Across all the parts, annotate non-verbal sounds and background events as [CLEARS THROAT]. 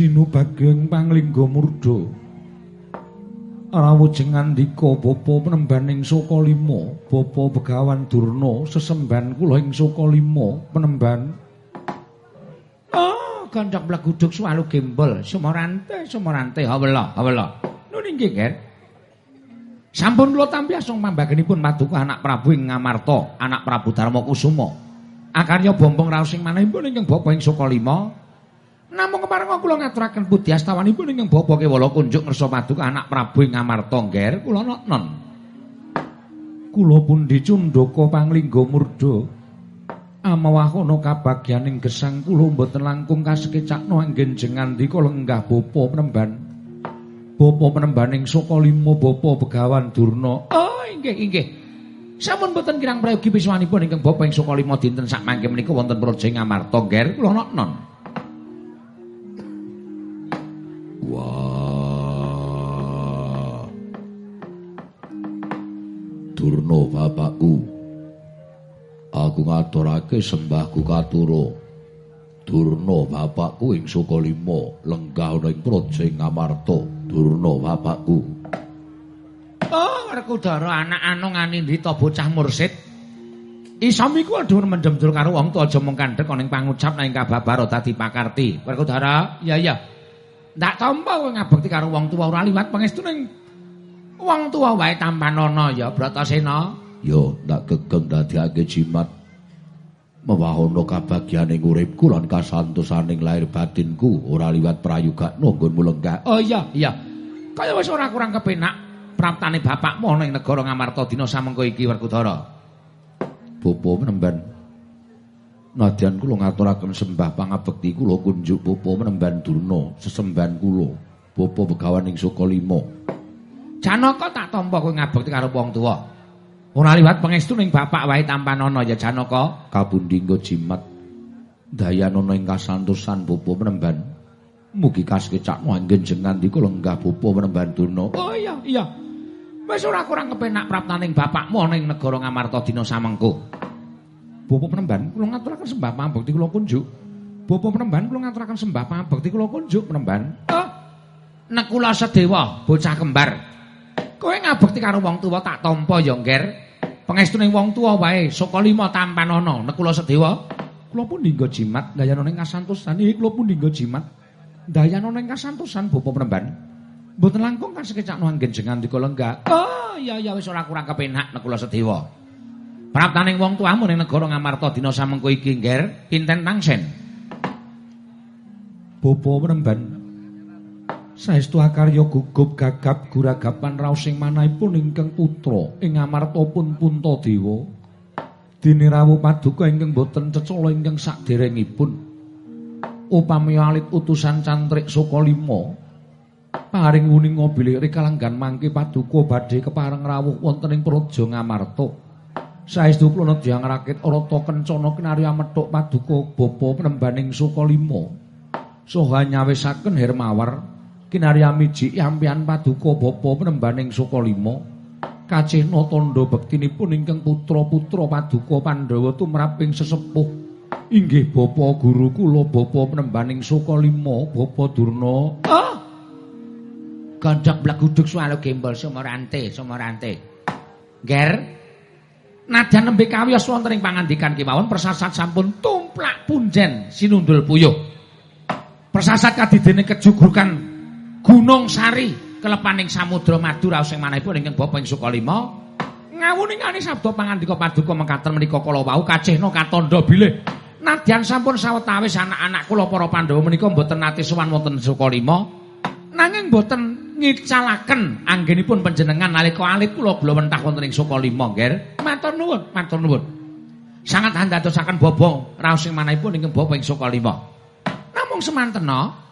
Sinu bageng panglingga murda. Rawujeng ngandika bapa penembaning Saka Lima, bapa Begawan Durna sesemban kula ing Saka Lima penemban. Oh, gondhok bleguduk swalu gembol, sumorante, sumorante, hawela, hawela. Nun inggih, Ger. Sampun kula tampi asung mambagenipun Paduka anak Prabu ing Ngamarta, anak Prabu Darma Kusuma. Akarya bombong raos ing manahipun ingkang bapa ing Saka Lima. Namung keparenga kula ngaturaken budi astawanipun ingkang bapa kewala kunjuk ngersa Paduka anak Prabu ing Ngamarta, Ger. Kula non. Kula pundi cundaka panglingga murda. Amawahono kabagyaning gesang kula mboten langkung kasekecakno anggen jengandika lenggah bapa penemban. Bapa penembaning Saka Lima bapa Begawan Durna. Oh, inggih, inggih. Sampun boten kirang prayogi piswanipun ingkang bapa ing Saka Lima dinten sak mangke menika wonten Praja Ngamarta, Ger. Kula non. Durna bapakku. Aku ngaturake sembahku katuro. Durna bapakku ing Sukalima lenggah ana ing Praja Ngamarta. Durna bapakku. Oh, Werkudara anak anu nganindita bocah mursid. Isamiku aduh mendem dul karo wong tuwa aja mung kandhek ana ing pangucap nang kabar dadi pakarti. Werkudara, iya iya. Ndak tampa kowe ngabekti karo wong tuwa ora liwat pangestu ning wong tuwa wae tampanana ya Bratasena. Yo ndak gegeng dadiake jimat. Mewahono kabagyaning uripku lan kasantosaning lahir batinku ora liwat prayogakno nggonmu lenggah. Oh iya, iya. Kaya wis ora kurang kepenak praptane bapakmu ana ing negara Ngamarta dina samengko iki Werkudara. Bapa menemban. Nadyan kula ngaturaken sembah pangabekti kula kunjuk bapa menemban Durna sesemban kula. Bapa begawan ing Sukalima. Janaka tak tampa kowe ngabekti karo wong tuwa. Ora liwat pangestu ning bapak wae tampanana ya Janaka. Kabundi nggo jimat. Dayanana ing kasantosan bapa menemban. Mugi kasekecakno anggen jengandika lenggah bapa menemban Durna. Oh iya, iya. Wis ora kurang kepenak praptaning bapakmu ana ing negara Ngamarta dina samengko. Bapa penemban kula ngaturaken sembah pangabekti kula kunjuk. Bapa penemban kula ngaturaken sembah pangabekti kula kunjuk penemban. Oh. Nekula Sedewa, bocah kembar. Kowe ngabekti karo wong tuwa tak tampa ya, Nger. Pangestuning wong tuwa wae, saka lima tampanana, Nekula Sedewa. Kula pun dinggo jimat dayana ning kasantosan iki kula pun dinggo jimat. Dayana ning kasantosan bapa penemban. Mboten langkung kan sekecakno anggen jengandika lenggah. Oh, iya iya wis ora kurang kepenak Nekula Sedewa. Praptaning wong tuamu ning negara Ngamarta dina samengko iki, Nger, pinten tangsen? Bapa penemban. Saestu akarya gugup gagap guragapan raos sing manahipun ingkang putra ing Ngamarta pun Puntadewa. Dene rawuh paduka ingkang boten cecala ingkang saderengipun. Upami alit utusan cantrik saka lima. Paring uning bilih rikalanggan mangke paduka badhe kepareng rawuh wonten ing Praja Ngamarta. Saestu kula nedyang rakit rata kencana kinarya methuk paduka bapa penembaning Sukalima. Soha nyawisaken Hermawar kinarya miji yampian paduka bapa penembaning Sukalima. Kacihna tandha bektinipun ingkang putra-putra paduka Pandhawa tumraping sesepuh. Inggih bapa guru kula bapa penembaning Sukalima, bapa Durna. Oh. Gondhok bleguduk swalo gembol sumorante, sumorante. Nger, nadyan nembe kawiyos wonten ing pangandikan kemawon persasat sampun tumplak punjen sinundul puyuh. Persasat kadidene kejugrukan Gunung Sari kelepaning Samudra Madu raos sing manahipun ingkang bapa ing Sukalima. Ngawuningane sabda pangandika paduka mekaten menika kala wau kacihna katandha bilih. Nadyan sampun sawetawis anak-anak kula para Pandhawa menika mboten nate sowan wonten Sukalima. Nanging mboten ngicalaken anggenipun panjenengan nalika alit kula kula wentah wonten ing Sukalima, Nger. Matur nuwun, matur nuwun. Sangat handadosaken bapa raos sing manahipun ingkang bapa ing Sukalima. Namung semantena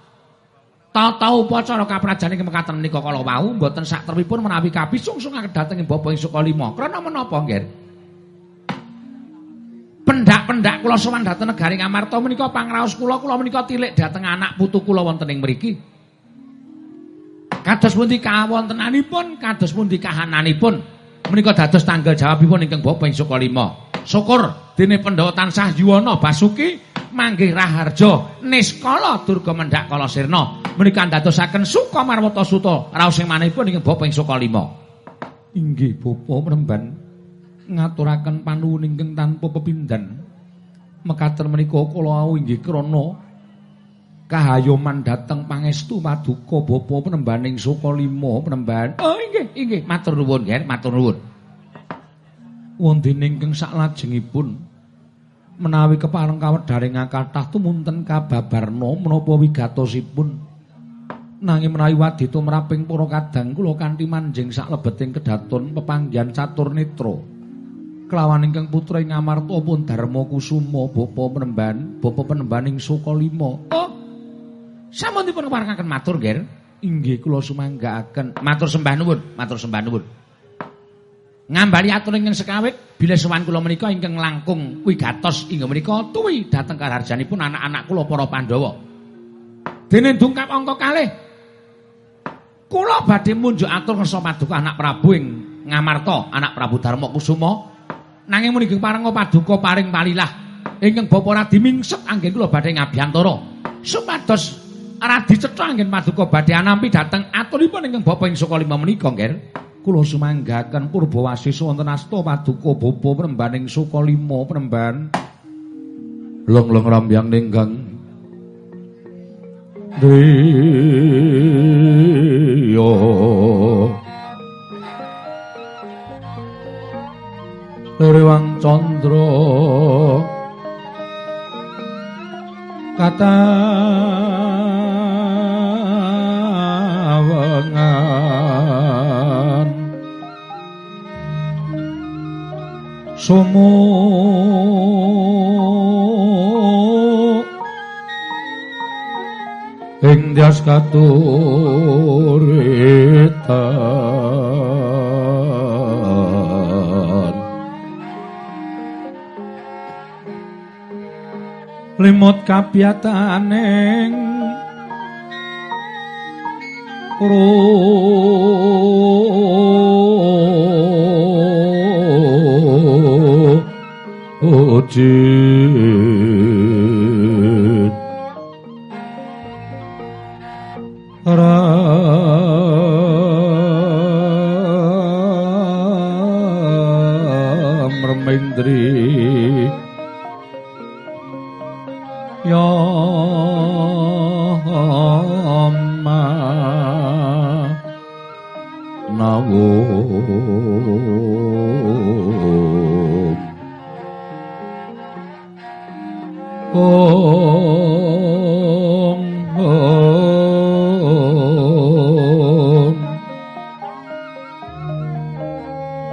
tata upacara kaprajan ing mekaten menika kala wau mboten sak terwipun menawi kabisungsung dhateng ing bapa ing Sukalima. Krana menapa, Nger? Pendak-pendak kula sowan dhateng negari Ngamarta menika pangraos kula kula menika tilik dhateng anak putu kula wonten ing mriki. Kados pundi kawontenanipun, kados pundi kahananipun menika dados tanggal jawabipun ingkang Bapa ing Sukalima. Syukur dene Pandhawa tansah yuwana Basuki manggih raharja niskala durga mendhak kala sirna menika ndadosaken suka marwata suta. Raos sing manihipun ing bapa ing suka lima. Inggih bapa mremban. Ngaturaken panuwun ingkang tanpa pepindhan. Mekaten menika kula inggih krana. Kahayoman dhateng pangestu paduka bapa penembaning suka lima. Penemban oh inggih inggih. Matur nuwun ger matur nuwun. Wonten ingkang saklajengipun menawi kepareng kawedharing kathah tumunten kababarna menapa wigatosipun? Nanging menawi wadita mraping para kadang kula kanthi manjing saklebeting kedaton pepanggihan catur netra kelawan ingkang putra ing Amarta pun Darma Kusuma bapa penemban bapa penembaning Soka Lima. Oh sampun dipun keparengaken matur nggih inggih kula sumanggaaken. Matur sembah nuwun matur sembah nuwun ngambali atur ingkang sekawit bila sowan kula menika ingkang langkung wigatos inggih menika tuwi dhateng karharjanipun anak-anak kula para Pandhawa. Dene dungkap angka kalih. Kula badhe munjuk atur ngersa paduka anak Prabu ing Ngamarta, anak Prabu Darma Kusuma. Nanging mugi parenga paduka paring palilah ingkang bapa Radi mingset anggen kula badhe ngabiyantara. Supados Radi cetha anggen paduka badhe anampi dhateng aturipun ingkang bapa ing Saka Lima menika nggih. Kula sumanggaken Purbawasisa wonten asta paduka bapa Prembaning Sukalima Premban. Long-long rambyang ninggang. Deyo. Leriwang Candra Kata sumu ing dias katuritan limut kapiyataneng ujit ram remendri ya amma. Nawo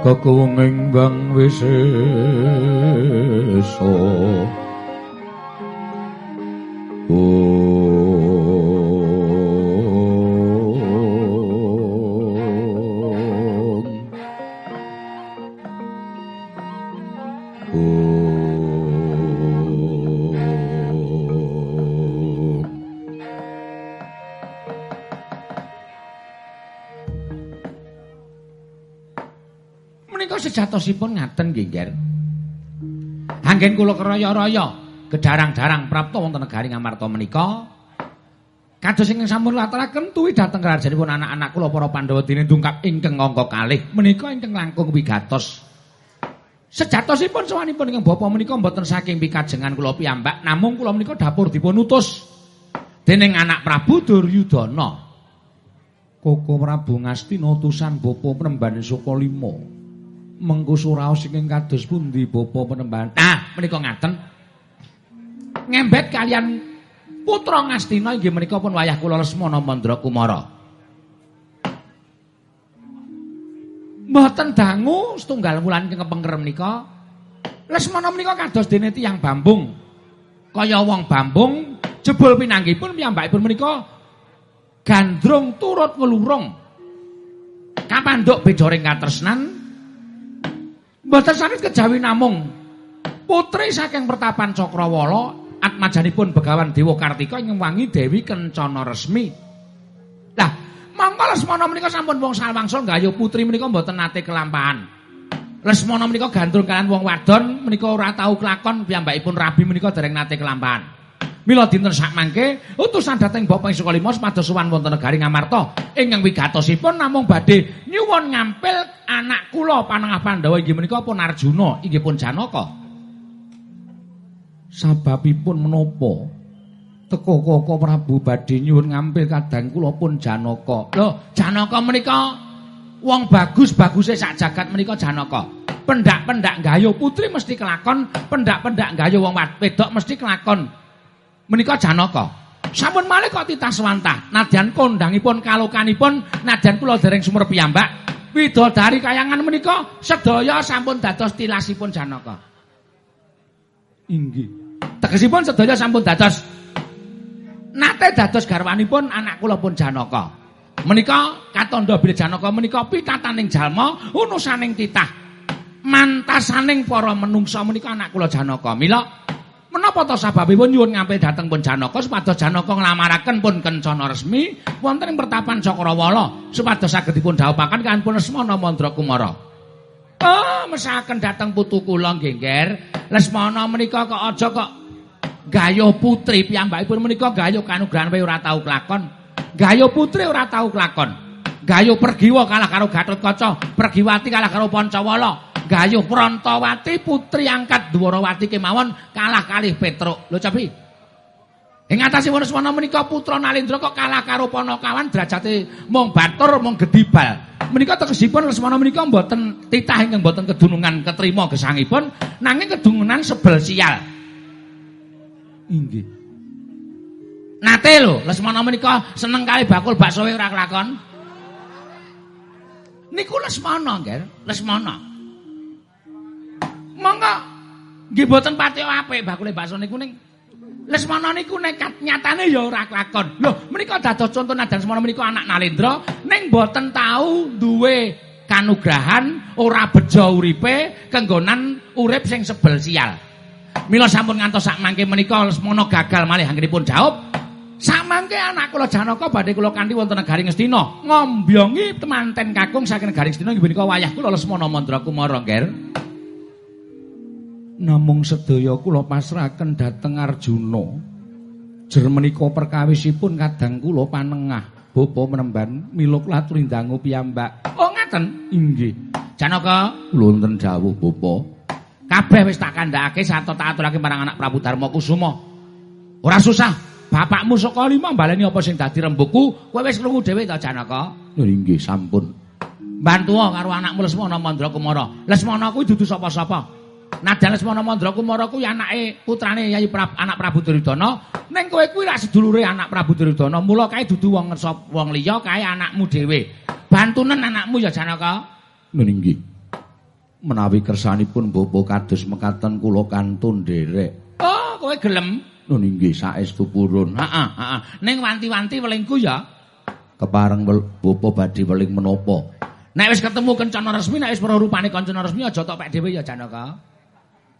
Kakuwenging bang wiseso Menika sejatosipun ngaten nggih, Nger. Anggen kula keraya-raya gedarang-darang prapta wonten negari Ngamarta menika. Kados ingkang sampun laturaken tuwi dhateng kerajanaipun anak-anak kula para Pandhawa dene dungkap ingkang angka kalih menika ingkang langkung wigatos. Sejatosipun sawanipun ingkang bapa menika mboten saking pikajengan kula piyambak, namung kula menika dapur dipun utus dening anak Prabu Duryudana. Koko Prabu Ngastina utusan bapa Penemban Sukalima. Mengko suraos ingkang kados pundi bapa Penemban? Nah, menika ngaten. Ngembet kalian putra Ngastina inggih menika pun wayah kula Lesmana Mandra Kumara. Mboten dangu setunggal wulan ing kepengker menika. Lesmana menika kados dene tiyang Bambung. Kaya wong Bambung jebul pinanggipun piyambakipun menika gandrung turut ngelurung. Kapandhuk bejoring katresnan Mboten sakit kejawi namung putri saking pertapan Cakrawala atmajanipun Begawan Dewa Kartika ing wangi Dewi Kencana Resmi. Lah, mangka Lesmana menika sampun wong salwangsul nggayuh putri menika mboten nate kelampahan. Lesmana menika gandrung kalian wong wadon menika ora tau kelakon piyambakipun rabi menika dereng nate kelampahan. Mila dinten sakmangke utusan dhateng Bapak Ing Sukalima supados sowan wonten negari Ngamarta ingkang wigatosipun namung badhe nyuwun ngampil anak kula panengah Pandhawa inggih menika pun Arjuna inggih pun Janaka. Sababipun menapa? Teko Koko Prabu badhe nyuwun ngampil kadang kula pun Janaka. Lho, Janaka menika wong bagus-baguse sak jagat menika Janaka. pendak-pendak gayo putri mesti kelakon, pendak-pendak gayo wong wedok mesti kelakon. Menika Janaka. Sampun malih kok titah swantah. Nadyan kondangipun kalokanipun nadyan kula dereng sumur piyambak. Widodari kayangan menika sedaya sampun dados tilasipun Janaka. Inggih. Tegesipun sedaya sampun dados nate dados garwanipun anak kula pun Janaka. Menika katandha bilih Janaka menika pitataning jalma unusaning titah. mantasaning para menungsa menika anak kula Janaka. Mila menapa to sababipun nyuwun ngampil dhateng pun Janaka supados Janaka nglamaraken pun kencana resmi wonten ing pertapan Cakrawala supados saged dipun dhawuhaken kan pun Lesmana Mandra Kumara. Oh, mesaken dhateng putu kula nggih, Nger. Lesmana menika kok aja kok gayuh putri piyambakipun menika gayuh kanugrahan wae ora tau kelakon. Gayuh putri ora tau kelakon. Gayuh pergiwa kalah karo Gatotkaca, pergiwati kalah karo Pancawala. Gayuh Prantawati putri angkat Dwarawati kemawon kalah kalih Petruk. Lho Capi. Ing atase Wanaswana menika putra Nalendra kok kalah karo Panakawan derajate mung batur mung gedibal. Menika tegesipun Lesmana menika mboten titah ingkang mboten kedunungan ketrima gesangipun nanging kedunungan sebel sial. Inggih. Nate lho Lesmana menika seneng kali bakul bakso ora kelakon. Niku Lesmana, Nger. Lesmana. Monggo nggih boten pati apik bakule bakso niku ning Lesmana niku nekat nyatane ya ora kelakon. Lho, menika dados contoh nadan Lesmana menika anak Nalendra ning boten tau duwe kanugrahan ora bejo uripe kenggonan urip sing sebel sial. Mila sampun ngantos sak mangke menika Lesmana gagal malih anggenipun jawab. Sak mangke anak kula Janaka badhe kula kanthi wonten negari Ngastina ngombyongi temanten kakung saking negari Ngastina inggih menika wayah kula Lesmana Mandra Kumara, Nger. Namung sedaya kula pasrahaken dhateng Arjuna. Jer menika perkawisipun kadang kula panengah bapa menemban mila kula turindangu piyambak. Oh ngaten? Inggih. Janaka kula wonten dawuh bapa. Kabeh wis tak kandhakake sato tak aturake marang anak Prabu Darma Kusuma. Ora susah. Bapakmu saka lima baleni apa sing dadi rembugku, kowe wis krungu dhewe ta Janaka? Inggih, sampun. Bantu karo anakmu Lesmana Mandra Kumara. Lesmana kuwi dudu sapa-sapa. Nadan Lesmana Mandra Kumara kuwi anake putrane Yayi Prab, anak Prabu Duryudana. Ning kowe kuwi lak sedulure anak Prabu Duryudana. Mula kae dudu wong ngersop wong liya kae anakmu dhewe. Bantunen anakmu ya Janaka. Nggih. Menawi kersanipun bapa kados mekaten kula kantun nderek. Oh, kowe gelem? Nggih, saestu purun. Heeh, heeh. Ning wanti-wanti welingku ya. Kepareng bapa badhe weling menapa? Nek wis ketemu kencana resmi, nek wis para rupane kancana resmi aja tok pek dhewe ya Janaka.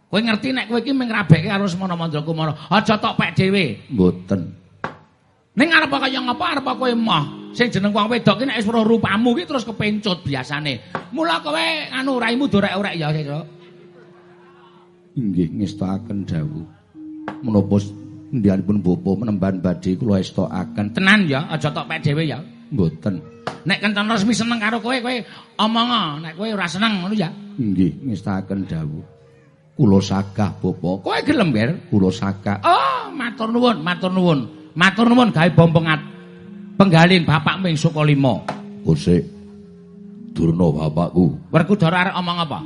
Kowe ngerti nek kowe iki mung ngrabekke karo Semana Mandra Kumara, aja tok pek dhewe. Mboten. Ning arep kaya ngapa arep kowe emoh. Sing jeneng wong wedok ki nek wis weruh rupamu ki terus kepencut biasane. Mula kowe anu raimu dorek-orek ya, Sesuk. Inggih ngestakaken dawuh. Menapa ndianipun bapa menemban badhe kula estokaken. Tenan ya, aja tok pek dhewe ya. Mboten. Nek kencan resmi seneng karo kowe, kowe omong nek kowe ora seneng ngono ya. Nggih, ngestakaken dawuh. Kula sagah bapa kowe gelem ger kula sagah oh matur nuwun matur nuwun. Matur nuwun gawe bombengat penggalin bapakmu ing Sukalima Gusti Durna bapakku. Werkudara arek omong apa?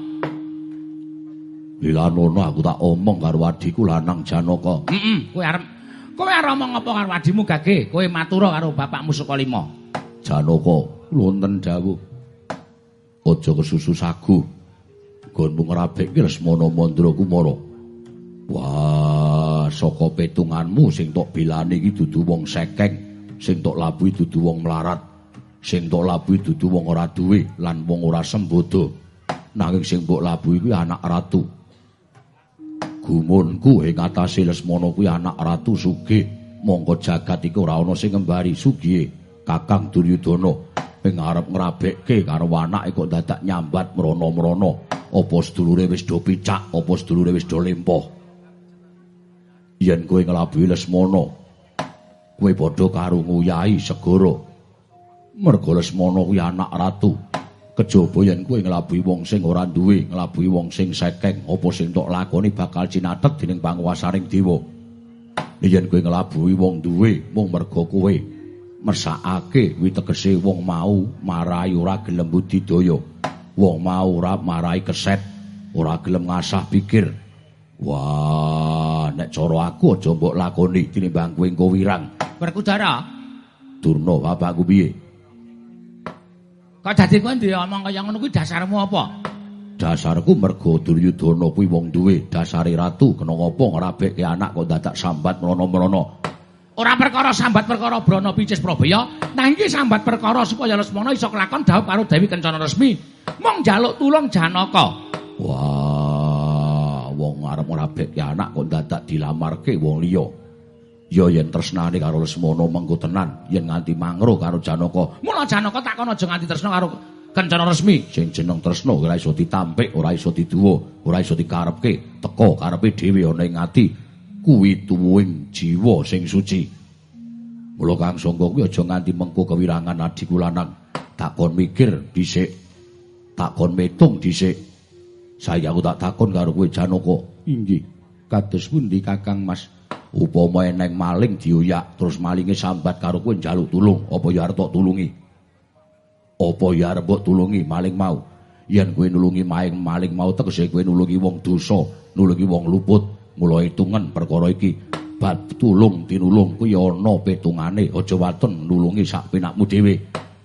Lilanono aku tak omong karo adhiku lanang Janaka heeh kowe arep kowe arep omong apa karo adhimu gage? Kowe matur karo bapakmu Sukalima Janaka wonten dawuh. Aja kesusu sagu gonmu ngrabekke Lesmana Mandra Kumara. Wah, saka petunganmu sing tok belane iki dudu wong sekeng, sing tok labuhi dudu wong melarat, sing tok labuhi dudu wong ora duwe lan wong ora sembodo. Nanging sing mbok labuhi kuwi anak ratu. Gumunku ing atase Lesmana kuwi anak ratu sugih, mongko jagat iki ora ana sing ngembari sugihe Kakang Duryudana. ing arep ngrabekke karo anake kok dadak nyambat mrono-mrono apa sedulure wis do picak apa sedulure wis do lempoh yen kowe nglabuhi Lesmana kowe padha karo nguyahi segara. Merga Lesmana kuwi anak ratu. Kejaba yen kowe nglabuhi wong sing ora duwe nglabuhi wong sing sekeng apa sing tok lakoni bakal cinatet dening panguwasaning dewa. Yen kowe nglabuhi wong duwe mung merga kowe mersakake kuwi tegese wong mau marai ora gelem budidaya wong mau ora marai keset ora gelem ngasah pikir. Wah nek cara aku aja mbok lakoni tinimbang kowe engko wirang. Werkudara Durna bapakku piye? Kok dadi kowe diomong kaya ngono kuwi dasarmu apa? Dasarku mergo Duryudana kuwi wong duwe dasare ratu kena ngopo ngrabekke anak kok dadak sambat merono-merono Ora perkara sambat perkara Brana Picis Prabaya, nanging sambat perkara supaya Lesmana iso kelakon dhawuh karo Dewi Kencana Resmi. Mong njaluk tulung Janaka. Wah, wong arep ngrabekke anak kok dadak dilamarke wong liya. Ya yen tresnane karo Lesmana mengko tenan, yen nganti mangro karo Janaka, Mula Janaka takon aja nganti tresna karo Kencana Resmi. sing jeneng tresna ora iso ditampik, ora iso diduwa, ora iso dikarepke, teka karepe dhewe ana ing ati. Kuwi tuwuhing jiwa sing suci. Mula Kang Sangga kuwi aja nganti mengko kewirangan adhiku lanang. Takon mikir dhisik. Takon metung dhisik. Saya aku tak takon karo kowe Janaka. Inggih. Kados pundi Kakang Mas? Upama eneng maling dioyak terus malinge sambat karo kowe njaluk tulung, apa ya arep tulungi? Apa ya arep tulungi maling mau? Yen kowe nulungi maling maling mau tegese kowe nulungi wong dosa, nulungi wong luput. Mula hitungan perkara iki bab tulung tinulung kuwi ana petungane, aja waton nulungi sak penakmu dhewe.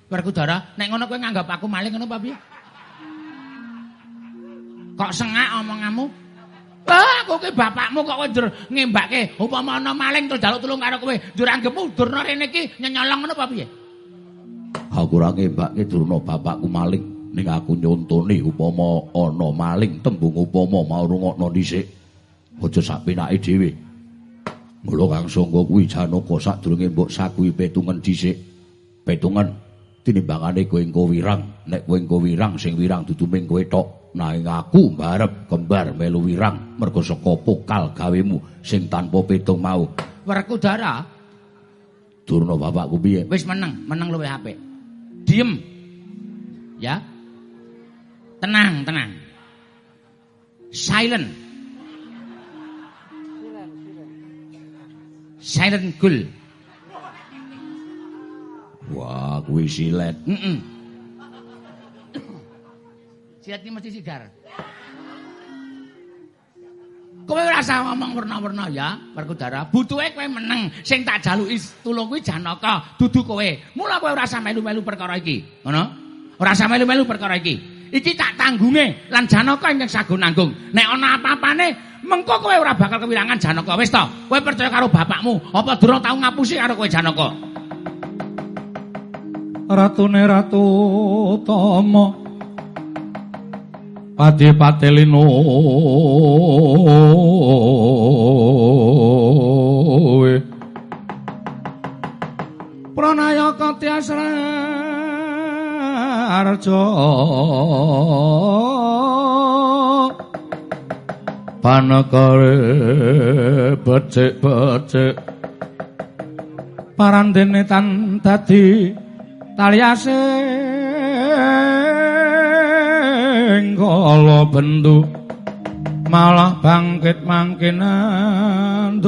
Werkudara, nek ngono kowe nganggap aku maling ngono apa piye? Kok sengak omonganmu? Ah, aku ki bapakmu kok kowe ndur ngembake upama ana maling terus njaluk tulung karo kowe, ndur anggepmu durna rene iki nyenyolong ngono apa piye? Aku ora ngembake durna bapakku maling, ning aku nyontoni upama ana maling tembung upama mau rungokno dhisik. Aja sak penake dhewe. Mula Kang Sangga kuwi Janaka sadurunge mbok sakuwi petungen dhisik. Petungen tinimbangane kowe engko wirang, nek kowe engko wirang sing wirang dudu ming kowe tok. Nanging aku mbarep kembar melu wirang mergo saka pokal gawemu sing tanpa petung mau. Werkudara, Durna bapakku piye? wis meneng, meneng luwih apik. Diem. Ya. Tenang, tenang. Silent. Silent cool. Wah, kuwi silet. Heeh. Siat iki mesti sigar. Kowe ora usah ngomong werna-werna ya, Werkudara. Butuhe kowe meneng. Sing tak jaluki tulung kuwi Janaka, dudu kowe. Mula kowe ora usah melu-melu perkara iki. Ngono? Ora usah melu-melu perkara iki. Iki tak tanggunge lan Janaka ingkang sagun nanggung. Nek ana apa-apane, mengko kowe ora bakal kewirangan Janaka. Wis to, kowe percaya karo bapakmu. Apa durung tau ngapusi karo kowe Janaka? Ratune Ratu Tama Pati Patelino Pranayaka Tiasrarja Panekare becik-becik Parandene tan dadi taliasing kala bendu malah bangkit mangkin andatra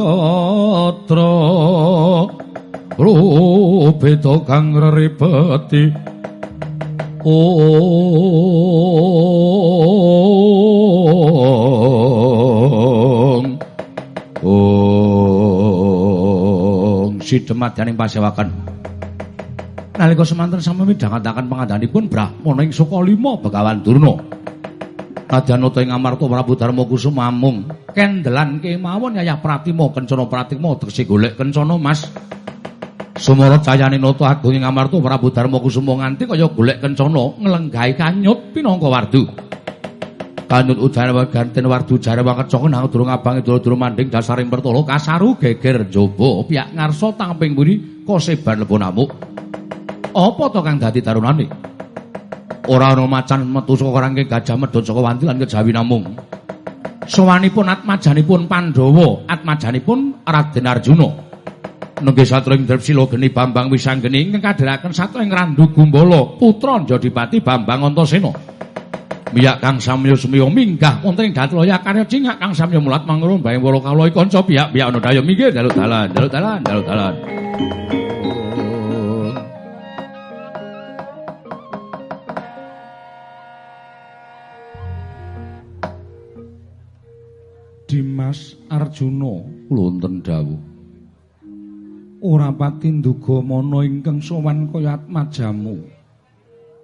rupita kang reribeti Om Om sidemat yaning pasewakan nalika semanten sami midhangetaken pangandanipun Brahmana ing Sukalima Begawan Durna. Nadyan uta ing Amarta Prabu Darma Kusuma mung kendelan kemawon Yayah Pratima Kencana Pratima tegese golek Kencana Mas. Sumara cayane nata agung ing Amarta Prabu Darma Kusuma nganti kaya golek Kencana nglenggahi kanyut pinangka wardu. Kanyut udara ganten wardu jare wangkeca nang durung abange dura-dura manding dasaring pertolo kasaru geger njaba piyak ngarsa tamping buri koseban lebon amuk. Apa to kang dadi tarunane? Ora ana macan metu saka rangke gajah medhot saka wanti lan kejawi namung. Sowanipun atmajanipun Pandhawa, atmajanipun Raden Arjuna. Nengge satring Drepsila geni Bambang Wisanggeni ingkang kadhiraken satring Randu Gumbala, putra Jodipati Bambang Antasena. Miyak Kang Samya Sumiya minggah wonten ing Gatloya karya cingak Kang Samya mulat mangurun bae wala kawula kanca piyak-piyak ana daya minggir dalu dalan dalu dalan dalu dalan. Dimas Arjuna. Wonten dawuh. Ora pati nduga mana ingkang sowan kaya atmajamu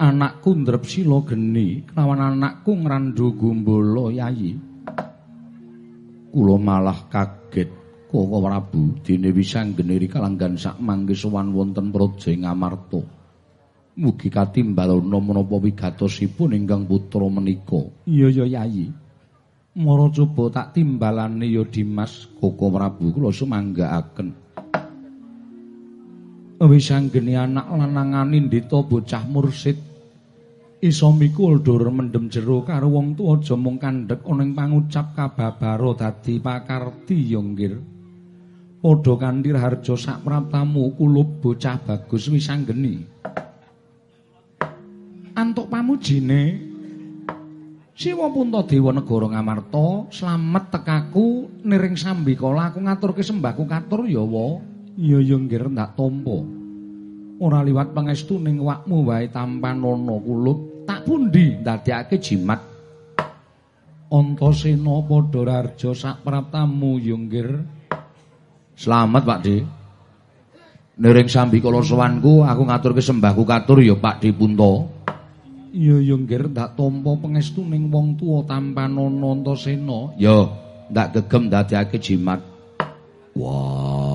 anakku Ndrepsila geni kelawan anakku Ngrandu Gumbala Yayi. Kula malah kaget Koko Prabu dene Wisanggeniri kalanggan sak mangke sowan wonten Praja Ngamarta. Mugi katimbal menapa wigatosipun ingkang putra menika. Iya ya Yayi. Mara coba tak timbalane ya Dimas Koko Prabu kula sumanggaaken. wis anggene anak lanangane ndita bocah mursid iso mikul dur mendem jero karo wong tuwa aja mung kandhek ana ing pangucap kababaro dadi pakarti yonggir padha kandir harja sak praptamu kulub bocah bagus wis anggene antuk pamujine Siwa punta dewa negara ngamarta slamet tekaku niring sambikala aku ngaturke sembahku katur ya wa? Iya ya nggir ndak tampa ora liwat pangestu ning wakmu wae tampan ana kulub tak pundi? Ndadekake jimat. Antasena padha rarja sak praptamu yunggir. Slamet Pak Di. Niring sambi kala sowanku aku ngaturke sembahku katur ya Pak Di Punta Iya yunggir ndak tampa pangestu ning wong tuwa tampan ana Antasena. Ya ndak gegem ndadekake jimat. Wah.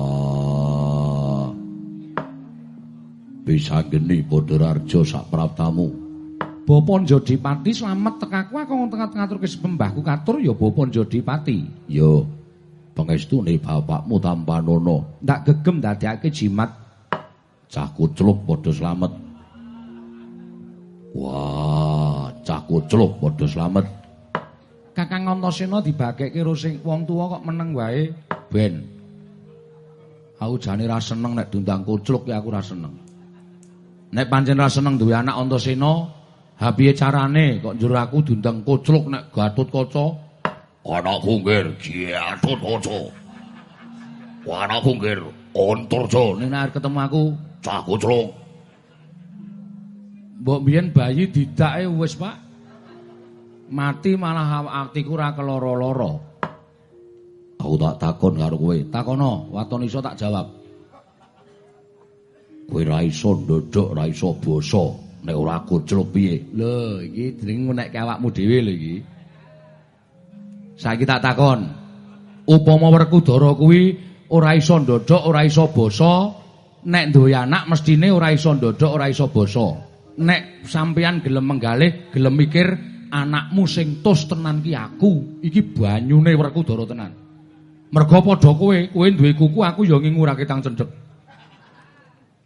Bisa geni Podararjo sak praptamu. Bapak Jodipati slamet tekaku aku tengah ngatur ke sembahku katur ya Bapak Jodipati. Ya. Pangestune bapakmu tanpa nono. Ndak gegem dadekake jimat. Cah kucluk padha slamet. Wah, cah kucluk padha slamet. Kakang Antasena dibagekke karo sing wong tuwa kok meneng wae, Ben. Aku jane ra seneng nek dundang kucluk ya aku ra seneng. Nek pancen ra seneng duwe anak Antasena, ha piye carane kok njur aku dundang kocluk nek Gatotkaca? Anakku nggir Gatotkaca. Anakku nggir Antarja. Nek arep ketemu aku cah kocluk. Mbok biyen bayi didake wis, Pak. Mati malah atiku ora keloro-loro. Aku tak takon karo kowe. Takono, waton iso tak jawab. kowe ra iso ndodhok ra iso basa nek ora kucluk piye? Lho iki jeneng nek awakmu dhewe lho iki. Saiki tak takon. Upama werkudara kuwi ora iso ndodhok ora iso basa. Nek duwe anak mestine ora iso ndodhok ora iso basa. Nek sampeyan gelem menggalih gelem mikir anakmu sing tos tenan ki aku. Iki banyune werkudara tenan. Merga padha kowe kowe duwe kuku aku ya ngingurake tang cendhek.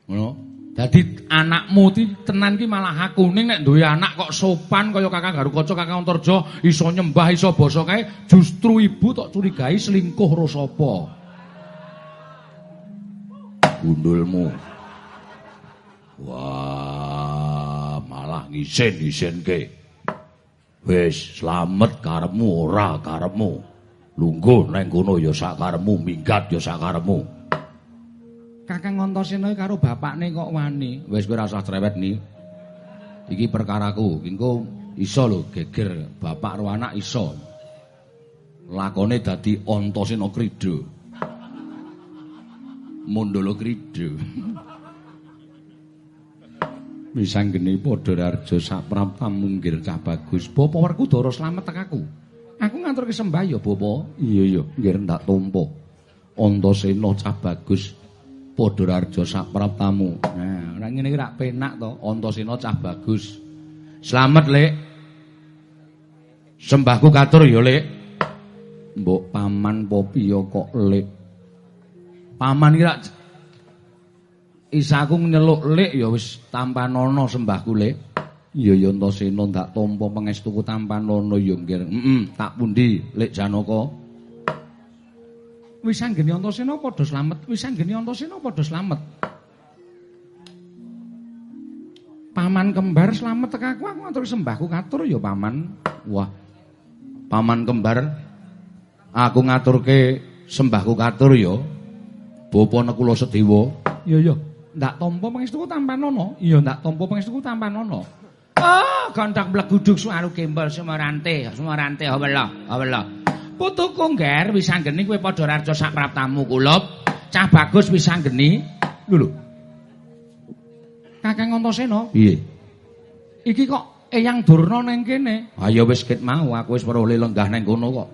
Ngono. Dadi anakmu ti tenan ki malah aku ning nek duwe anak kok sopan kaya Kakang Garukaca, Kakang Antarja, iso nyembah, iso basa kae, justru ibu tok curigai selingkuh ro sapa. Gundulmu. Wah, malah ngisen-isenke. Wis slamet karepmu ora karepmu. Lungguh nang kono ya sak karepmu, minggat ya sak karepmu. Kakang Antasena karo bapakne kok wani. Wis kowe ora usah cerewet ni. Iki perkaraku. Engko iso lho geger bapak karo anak iso. Lakone dadi Antasena Krida. Mondolo Krida. Wisanggeni padha rarja saprapta munggir cah bagus. Bapa Werkudara slamet tekaku. Aku ngatur kesembah ya, Bapa. Iya ya, nggih ndak tampa. Antasena cah bagus. Padha rarja sak praptamu. Nah, ora ngene iki rak penak to, Antasena cah bagus. Slamet, Lek. Sembahku katur ya, Lek. Mbok paman apa piye kok, Lek? Paman iki rak Isaku nyeluk lik ya wis tampanono sembahku lik. Iya ya Antasena ndak tampa pangestuku tampanono ya nggih. Heeh, tak pundi lik Janaka? Wis anggene Antasena padha slamet, wis anggene Antasena padha slamet. Paman kembar slamet tekaku aku ngatur sembahku katur ya paman. Wah. Paman kembar aku ngaturke sembahku katur ya. Bapa Nekula Sedewa. Iya ya, ndak tampa pangestuku tampanono. Iya ndak tampa pangestuku tampanono. Ah, gandak bleguduk suaru gembol semarante, semarante hawela, hawela. Putuku ngger wis anggeni kowe padha raja sak praptamu kulup. Cah bagus wis anggeni. Lho lho. Kakang Antasena, Piye? iki kok Eyang Durna nang kene. Ayo wis ket mau aku wis peroleh lenggah nang kono kok.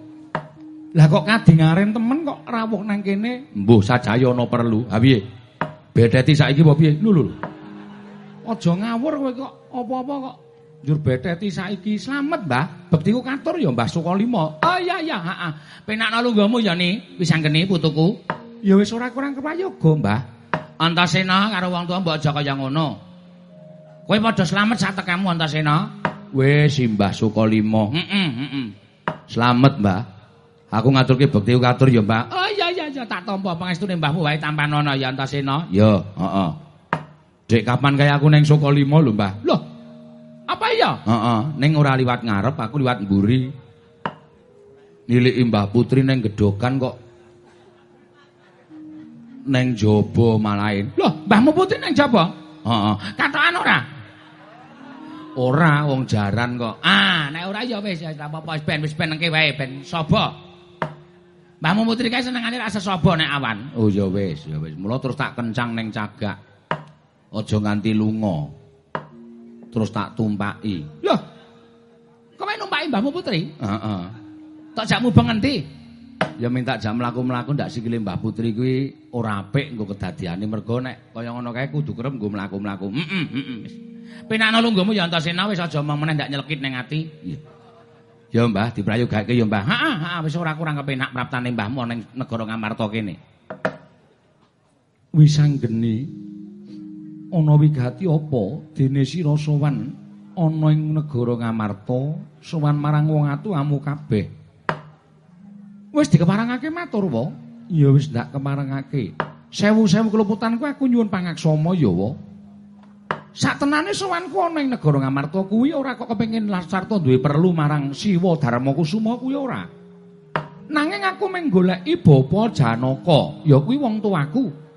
Lah kok kadingaren temen kok rawuh nang kene. Mbuh sajaya ana perlu. Ha piye? Bedeti saiki apa piye? Lho lho. Aja ngawur kowe kok apa-apa kok njur beteti saiki slamet, Mbah. Bektiku katur ya Mbah Sukalima. Oh iya iya, heeh. Penakno lungguhmu ya ni, wis anggene putuku. Ya wis ora kurang keprayoga, Mbah. Antasena karo wong tuwa mbok aja kaya ngono. Kowe padha slamet sak tekamu Antasena. Wis Simbah Sukalima. Heeh, heeh. Slamet, Mbah. Aku ngaturke bekti katur ya, Mbah. Oh iya iya iya tak tampa pangestune mbahmu wae tampanono ya Antasena. Ya, heeh. Dek kapan kaya aku ning Sukalima lho, Mbah? Loh. Apa iya? Heeh, ning ora liwat ngarep, aku liwat mburi. Niliki Mbah Putri ning gedokan kok ning jaba malain. Loh, mbahmu putih nang jaba? Heeh. Katokan ora? Ora wong jaran kok. Ah, nek ora ya wis ya apa-apa ben wis ben engke wae ben saba. Mbahmu putri kae senengane rasa saba nek awan. Oh ya wis, ya wis. Mula terus tak kencang ning cagak. Aja nganti lunga. Terus tak tumpaki. Loh. Kowe numpaki mbahmu putri? Heeh. Tok jakmu beng endi? Ya minta jam mlaku-mlaku ndak sikile Mbah Putri kuwi ora apik nggo kedadiane mergo nek kaya ngono kae kudu kerep nggo mlaku-mlaku. Heeh, heeh wis. Penakno lungguhmu ya Antasena wis aja omong meneh ndak nyelekit ning ati. Iya. Ya Mbah, diprayogake ya Mbah. Heeh, heeh wis ora kurang kepenak praptane mbahmu ning negara Ngamarta kene. Wis anggene ana wigati apa dene sira sowan ana ing negara Ngamarta sowan marang wong atu amu kabeh. Wis dikeparangake matur wa. Ya wis ndak keparangake. Sewu-sewu keluputan kuwi aku nyuwun pangaksama ya wa. Satenane sowanku ana ing negara Ngamarta kuwi ora kok kepengin lasarta duwe perlu marang Siwa Dharma Kusuma kuwi ora. Nanging aku mung goleki Bapa Janaka, ya kuwi wong tuaku.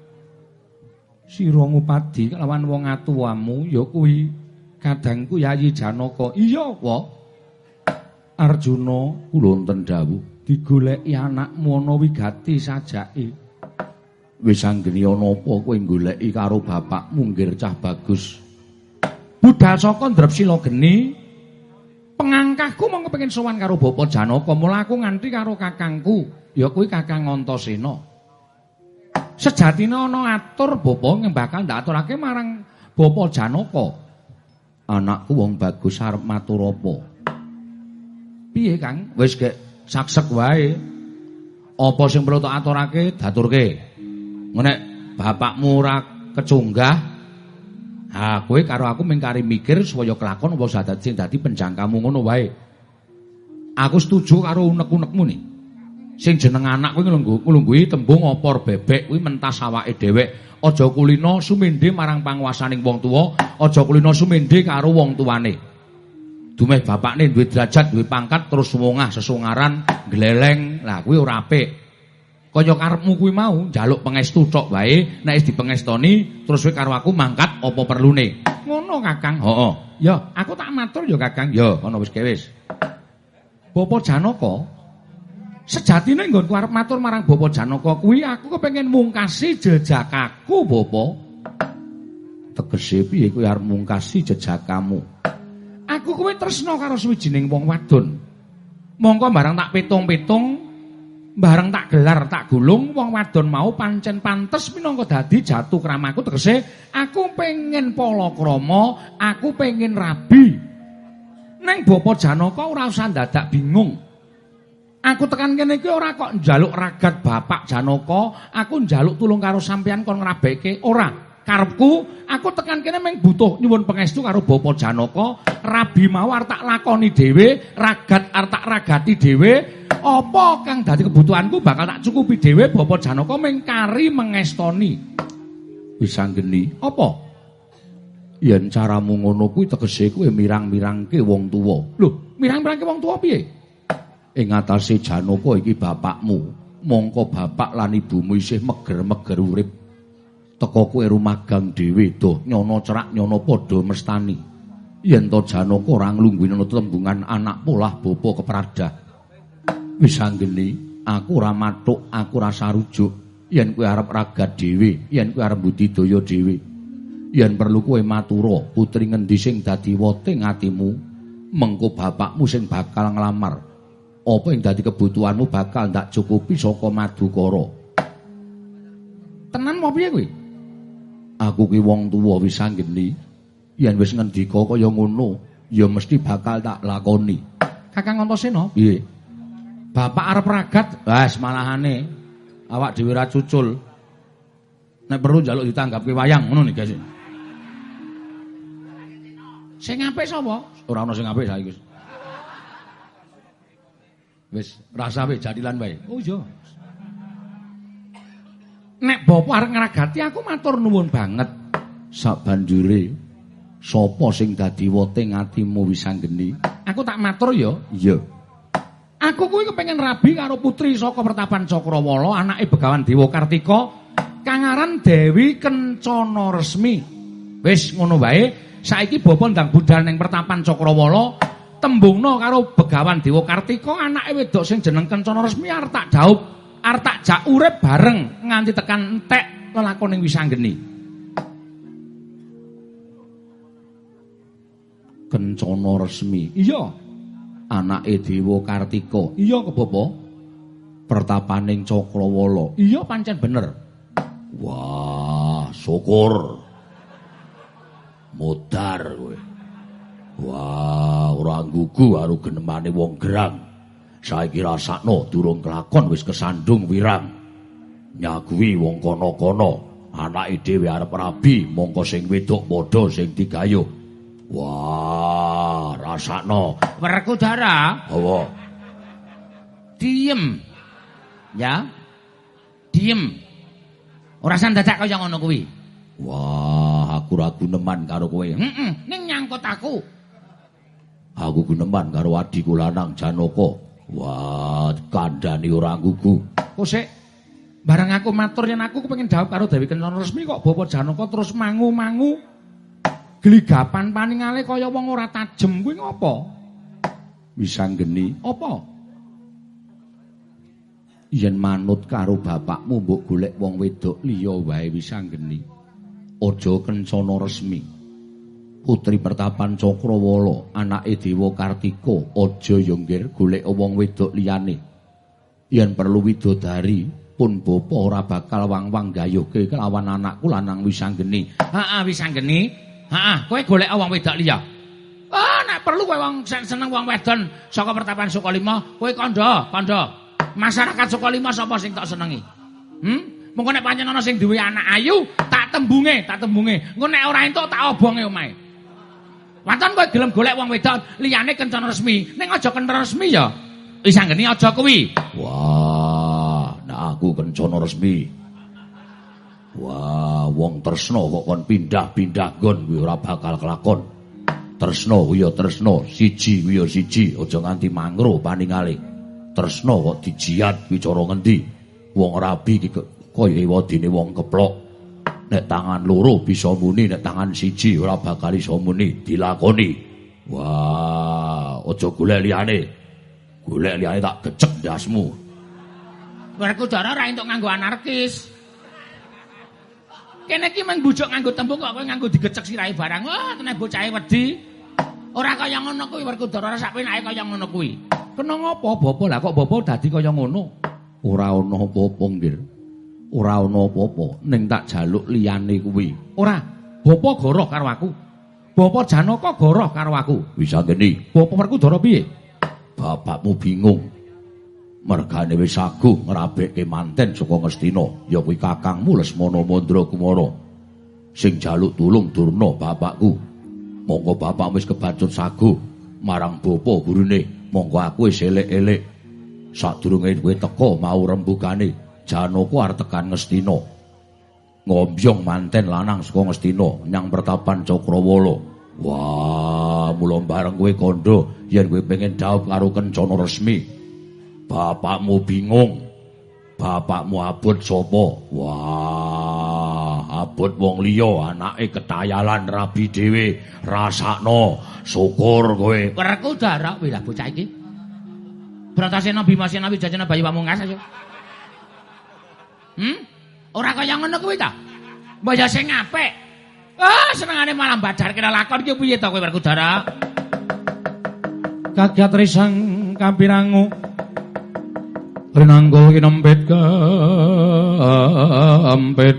Sira ngupadi lawan wong atuwamu ya kuwi kadangku Yayi Janaka. Iya, wa. Arjuna kula wonten dawuh digoleki anakmu ana wigati sajake. Wis anggene ana apa kowe goleki karo bapakmu nggir cah bagus. Budal saka Ndrapsila geni pengangkahku mung kepengin sowan karo Bapa Janaka, mula aku nganti karo kakangku, ya kuwi Kakang Antasena. Sejatine ana atur bapa ngembakal ndak aturake marang Bapa Janaka. Anakku wong bagus arep matur apa? Piye, Kang? Wis gek saksek wae. Apa sing perlu tak aturake, daturke. Nek bapakmu ora kecunggah, ha kowe karo aku mingkari mikir supaya kelakon apa sing dadi penjangkamu ngono wae. Aku setuju karo unek-unekmu nih. Sing jeneng anak kuwi nglungguhi tembung opor bebek kuwi mentas awake dhewek. Aja kulino sumindhe marang panguwasaning wong tuwa, aja kulino sumindhe karo wong tuwane. Dumeh bapakne duwe derajat, duwe pangkat terus wongah sesungaran, gleleng. Lah kuwi ora apik. Kaya karepmu kuwi mau njaluk pangestu tok wae, nek wis dipengestoni terus kowe karo aku mangkat apa perlune. Ngono, Kakang. Heeh. Ya, aku tak matur ya, Kakang. Ya, ana wis kewis. Bapa Janaka sejatine nggonku arep matur marang Bapa Janaka kuwi aku kepengin mungkasi jejakaku, Bapa. Tegese piye kowe arep mungkasi jejakamu? Aku kuwi tresna karo suwijining wong wadon. Mongko barang tak pitung-pitung, bareng tak gelar, tak gulung wong wadon mau pancen pantes minangka dadi jatuh kramaku tegese aku pengen palakrama, aku pengen rabi. Neng Bapa Janaka ora usah dadak bingung. Aku tekan kene iki ora kok njaluk ragat Bapak Janaka, aku njaluk tulung karo sampeyan kon ngrabeke, ora. karepku aku tekan kene meng butuh nyuwun pangestu karo Bapak Janaka. Rabi mau arep tak lakoni dhewe ragat arep tak ragati dhewe. Apa kang dadi kebutuhanku bakal tak cukupi dhewe Bapak Janaka meng kari mengestoni. Wis anggeni apa? Yen caramu ngono kuwi tegese kowe mirang-mirangke wong tuwa. Lho mirang-mirangke wong tuwa piye ing atase Janaka iki bapakmu mongko bapak lan ibumu isih meger-meger urip. Teka kowe rumagang dhewe doh nyono cerak nyono padha mestani. Yen to janaka ora nglungguhi tembungan anak polah bapa kepradah. Wis anggeni aku ora matuk aku ora sarujuk. Yen kowe arep ragat dhewe yen kowe arep budidaya dhewe. Yen perlu kowe matura putri ngendi sing dadi wote ngatimu mengko bapakmu sing bakal nglamar apa yang dadi kebutuhanmu bakal ndak cukupi saka madukara? Tenan mau piye kowe aku ki wong tuwa wis anggeni yen wis ngendika kaya ngono ya mesti bakal tak lakoni. Kakang Antasena? Piye? Bapak arep ragat? Wis malahane. Awak dhewe ra cucul. Nek perlu njaluk ditanggapke wayang ngono nih guys sing apik sapa? Ora ana sing apik saiki wis rasa wae jadilan wae. Oh iya. Nek bapak arep ngragati aku matur nuwun banget. Sabanjure sapa sing dadi wote ngatimu wis anggeni? Aku tak matur ya iya. Aku kuwi kepengin rabi karo putri saka pertapan Cakrawala anake Begawan Dewa Kartika kang aran Dewi Kencana Resmi. Wis ngono wae. Saiki bapa ndang budal ning pertapan Cakrawala tembungno karo Begawan Dewa Kartika anake wedok sing jeneng Kencana Resmi arep tak daup arep tak jak urip bareng nganti tekan entek lelakoning wisanggeni. kencana resmi Iya, anake Dewa Kartika iya kebapa? pertapaning Cakrawala Iya pancen bener. wah syukur modar kowe wah ora nggugu karo genemane wong gerang saiki rasakno durung kelakon wis kesandung wirang nyaguwi wong kono-kono anake dhewe arep rabi mongko sing wedok padha sing digayuh wah rasakno Werkudara, apa diem. Ya. Diem. Ora san dadak kaya ngono kuwi. wah aku ragu neman karo kowe Heeh, ning nyangkut aku. Aku guneman karo adiku lanang Janaka. Wah kandhani ora nggugu. Kok sik? Bareng aku matur yen aku kepengin dhawuh karo Dewi Kencana Resmi kok Bapak Janaka terus mangu-mangu. Gligapan paningale kaya wong ora tajem. Kuwi ngopo? wisanggeni Apa? yen manut karo bapakmu mbok golek wong wedok liya wae wisanggeni aja kencana resmi putri pertapan Cakrawala anake Dewa Kartika aja yo nggir golek wong wedok liyane yen perlu widodari pun bapa ora bakal wang-wang gayuhke kelawan anakku lanang wisanggeni Heeh, wisanggeni. Heeh, kowe golek wong wedok liya. Ah, nek perlu kowe wong sen- seneng wong wedon saka pertapan Sukalima, kowe kandha, kandha. Masyarakat Sukalima sapa sing tak senengi? Hm? Mengko nek pancen ana sing duwe anak ayu, tak tembunge, tak tembunge. Engko nek ora entuk tak obonge omahe. Waton kowe gelem golek wong wedok liyane kencana resmi, ning aja kencana resmi ya. Wis anggeni aja kuwi. Wah, nek aku kencana resmi. Wah, wong tresno kok kon pindah-pindah nggon kuwi ora bakal kelakon. Tresno kuwi ya tresno, siji kuwi ya siji, aja nganti mangro paningale. Tresno kok dijiat kuwi cara ngendi? Wong rabi iki kaya ewadene wong keplok. Nek tangan loro bisa muni, nek tangan siji ora bakal iso muni, dilakoni. Wah, aja golek liyane. Golek liyane tak gecek ndasmu. Werkudara ora entuk nganggo anarkis. Kene iki mung bujuk nganggo tembung kok kowe nganggo digecek sirahe barang. Wah, tenan bocahe wedi. Ora kaya ngono kuwi Werkudara ora sakpenake kaya ngono kuwi. Kena ngopo bapa? Lah kok bapa dadi kaya ngono? Ora ana apa-apa, Nggir. Ora ana apa-apa, ning tak jaluk liyane kuwi. Ora. Bapa goroh karo aku. Bapa Janaka goroh karo aku. Bisa geni, Bapa Werkudara piye? bapakmu bingung. Mergane wis agung ngrabekke manten saka Ngastina, ya kuwi kakangmu Lesmana Mandra Kumara. sing jaluk tulung Durna bapakku. Monggo bapak wis kebacut sagu marang bapa gurune, monggo aku wis elek-elek. Sadurunge kowe teka mau rembugane, Janaka arep tekan Ngastina. Ngombyong manten lanang saka Ngastina nyang pertapan Cakrawala. Wah, mula bareng kowe kandha yen kowe pengen dhaup karo kencana resmi. Bapakmu bingung. Bapakmu abot sapa? Wah, abot wong liya, anake ketayalan rabi dhewe. Rasakno, syukur kowe. Werku darah wis lah bocah iki. Bratasena Bimasena Wijayana Bayu Pamungkas ayo. Hmm? Ora kaya ngono kuwi ta? Mbah ya sing apik. Ah, senengane malah badar kira lakon iki piye to kowe werku darah? kagyat risang kampirangu rinanggo inempit kampit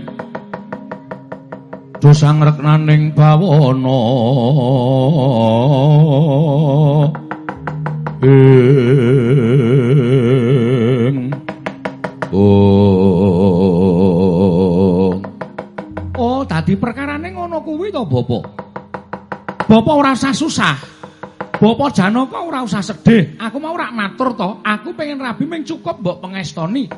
dosang reknaning bawana ing oh dadi perkarane ngono kuwi to, Bapak. Bapak ora usah susah. Bapak Janaka ora usah sedih. Aku mau rak matur to, aku pengen rabi ming cukup mbok pengestoni.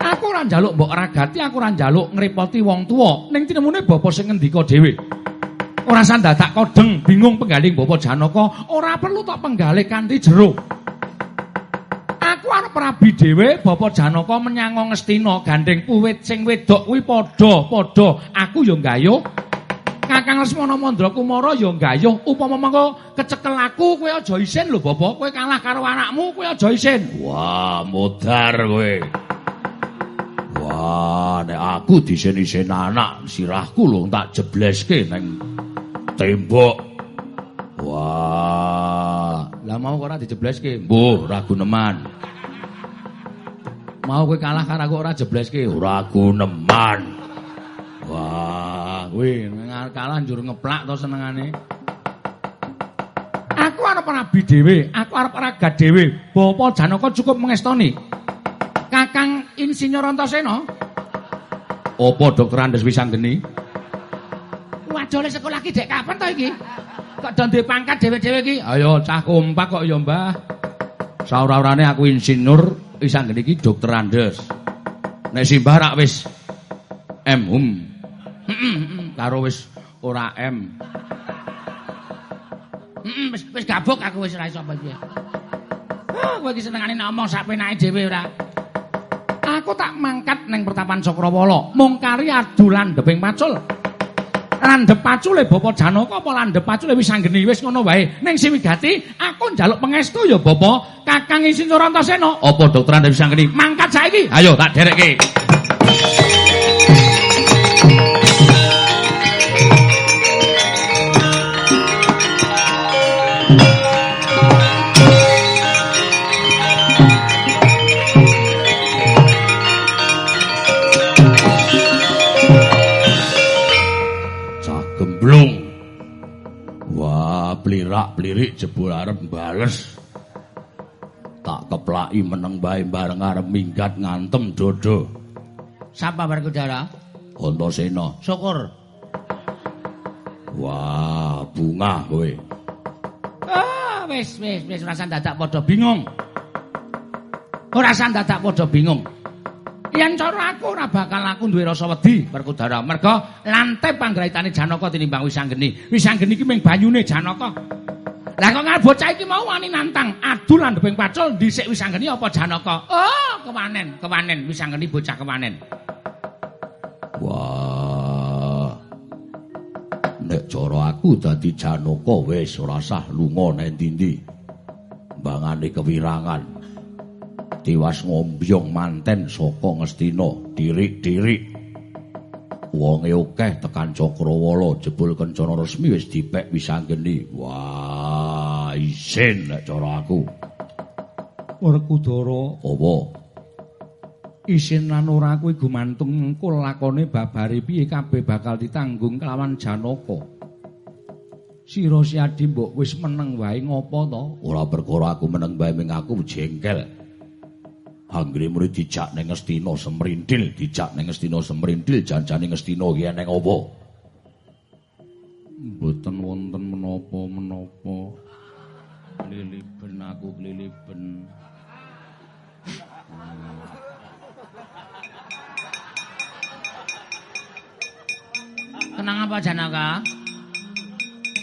Aku ora njaluk mbok ragati, aku ora njaluk ngrepoti wong tuwa. Ning tinemune bapak sing ngendika dhewe. Ora usah dadak kodeng, bingung penggaling Bapak Janaka, ora perlu tok penggalih kanthi jero. Aku arep rabi dhewe Bapak Janaka menyang Ngastina gandeng puwit sing wedok kuwi padha-padha. Aku ya nggayuh. Kakang Lesmana Mandra Kumara ya nggayuh. Upama mengko kecekel aku kowe aja isin lho Bapak. Kowe kalah karo anakmu kowe aja isin. Wah, modar kowe. Wah, nek aku disen-isen anak, sirahku lho tak jebleske neng tembok. Wah, Lah mau ora dijebleske. mbuh ragu neman. Mau kowe kalah karo aku ora jebleske. Ragu neman. Wah, Kowe kalah njur ngeplak to senengane. Aku arep rabi dhewe, aku arep ragat dhewe. Bapak Janaka cukup mengestoni. Kakang Insinyur Antasena, apa dokter Andes Wisanggeni? wajole sekolah ki dek kapan to iki? Kok do duwe pangkat dhewe-dhewe iki? Ayo cah kompak kok ya, Mbah. Saura-urane aku insinyur Wisanggeni iki dokter Andes. Nek simbah rak wis M hum [CLEARS THROAT] Karo wis ora M. Heeh, [CLEARS THROAT] wis wis gabuk aku wis ora iso apa piye. Ah, kowe iki senengane ngomong sak penake dhewe ora. Aku tak mangkat ning pertapan Cakrawala, mung kari adu landheping pacul. Landhep pacule Bapak Janaka apa landhep pacule wis anggeni wis ngono wae. Ning Siwigati aku njaluk pangestu ya Bapak Kakang Insinyur Antasena. apa dokter Andes Wisanggeni? Mangkat saiki. Ayo tak derekke. Wah, plirak-plirik jebul arep bales. Tak keplaki meneng bae bareng arep minggat ngantem dodo. Sapa Werkudara? Antasena. Syukur. Wah, bunga kowe. Ah, wis wis wis ora dadak padha bingung. Ora usah dadak padha bingung. Yen cara aku ora bakal aku duwe rasa wedi, Werkudara. Merga lante panggraitane Janaka tinimbang Wisanggeni. Wisanggeni iki ming banyune Janaka. Lah kok ngarep bocah iki mau wani nantang adu landheping pacul dhisik Wisanggeni apa Janaka? Oh, kewanen, kewanen Wisanggeni bocah kewanen. Wah. Nek cara aku dadi Janaka wis ora usah lunga nang ndi Mbangane kewirangan. Tiwas ngombyong manten saka Ngastina, dirik-dirik. Wonge akeh tekan Cakrawala jebul kencana resmi wis dipek wisanggeni. Wah, isin nek cara aku. Werkudara Apa? isin lan ora kuwi gumantung engko lakone babare piye kabeh bakal ditanggung kelawan Janaka. Sira Siadi mbok wis meneng wae ngopo to? Ora perkara aku meneng bae ming aku jengkel. Anggere murid dijak ning Ngastina Semrindil, dijak ning Ngastina Semrindil janjane Ngastina ki eneng apa? Mboten wonten menapa-menapa. Liliben aku liliben. Kenang apa Janaka?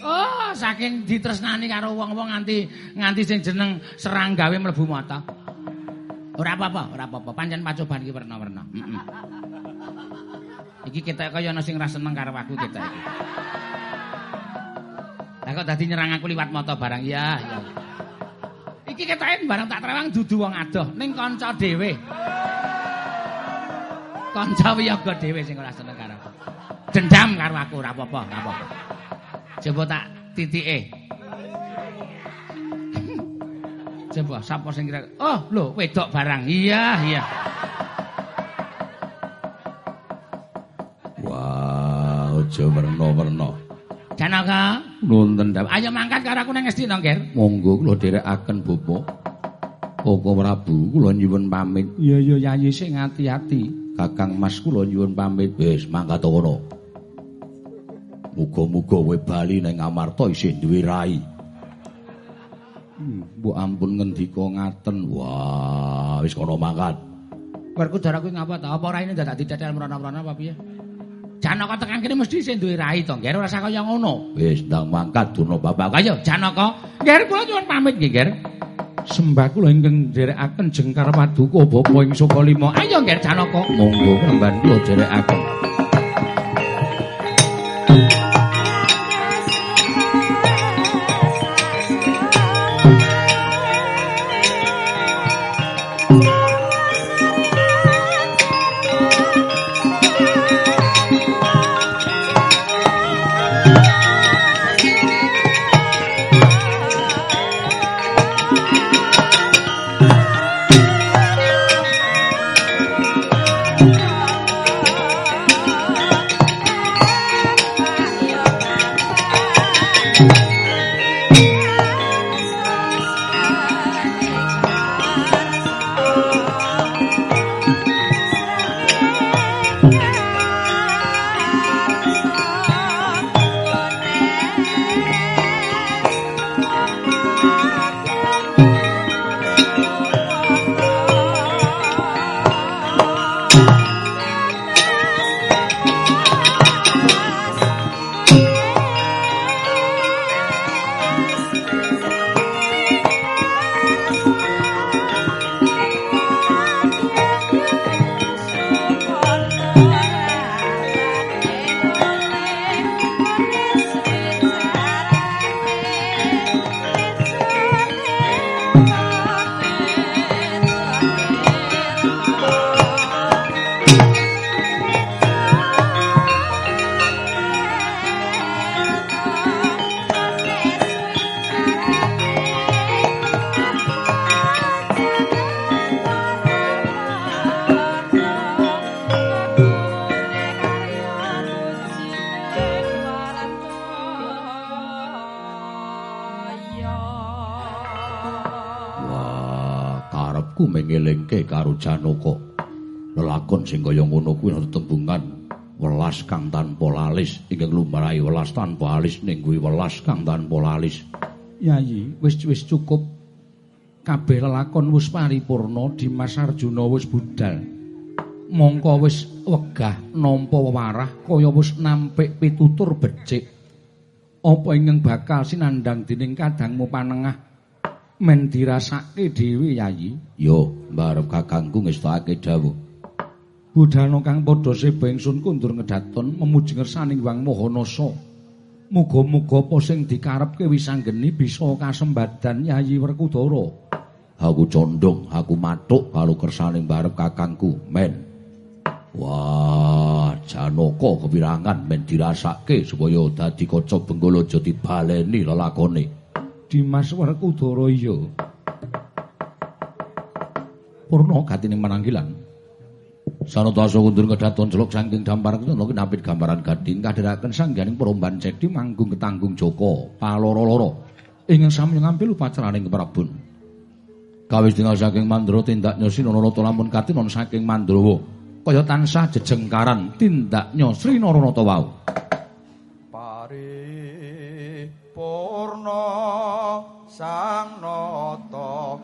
Oh, saking ditresnani karo wong-wong nganti nganti sing jeneng serang gawe mlebu mata. Ora apa-apa, ora apa-apa. Pancen pacoban iki werna-werna. Heeh. Iki kita kaya ana sing ra seneng karo aku kita iki. Lah kok dadi nyerang aku liwat mata barang ya, ya. Iki ketoke barang tak trewang dudu wong adoh ning kanca dhewe. Kanca wiyaga dhewe sing ora seneng karo aku. Dendam karo aku ora apa-apa, ora apa-apa. Coba tak titike. Coba sapa sing kira Oh, lho, wedok barang. Iya, iya. wah aja werna-werna Janaka, nuntun dawuh ayo mangkat karo aku nang Estina, Ger. monggo kula dherekaken bapa Koko Prabu kula nyuwun pamit Iya iya Yayi sing ati-ati. Kakang Mas kula nyuwun pamit wis mangkat kono Muga-muga kowe bali ning Amarta isih duwe rai mbok ampun ngendika ngaten. Wah, wis kono mangkat. Werku dara kuwi ngapa ta? Apa raine dadak ditetel merana-merana apa piye? Janaka tekan kene mesti sing duwe rai to, Ger, ora kaya ngono. Wis ndang mangkat durna bapak. Ayo, Janaka. Ger, kula nyuwun pamit nggih, Ger. Sembah kula ingkang nderekaken jengkar paduka bapa ing Sukalima. Ayo, Ger, Janaka. Monggo kemban kula dherekaken. Sing kaya ngono kuwi ana tembungan welas kang tanpa lalis ingkang lumrahi welas tanpa alis ning kuwi welas kang tanpa lalis. Yayi, wis wis cukup. Kabeh lelakon wis paripurna, Dimas Arjuna wis budal. Mongko wis wegah nampa wewarah kaya wis nampik pitutur becik. Apa ingkang bakal sinandhang dening kadangmu panengah men dirasake dhewe Yayi? Yo, mbarep kakangku ngestake dawuh. Budhana kang padha seba ingsun kundur ngedaton memuji ngersaning Wang Mahanasa. Muga-muga apa sing dikarepke wis anggeni bisa kasembadan Yayi Werkudara. Aku condong, aku matuk karo kersaning mbarep kakangku, men. Wah, Janaka kewirangan men dirasake supaya dadi kaca Benggala aja dibaleni lelakone. Dimas Werkudara iya. Purna gatining mananggilan. Sanatasa kundur kedaton celuk saking dampar ketana kinapit gambaran gading kadheraken sangganing peromban cedhi manggung ketanggung Joko paloro-loro Ingkang sami ngambil upacaraning keprabun. kawis tinggal saking Mandra tindak nyosi Nanarata lamun katinon saking Mandrawa kaya tansah jejengkaran tindaknya Sri Naranata wau. Pari po sampeyan kok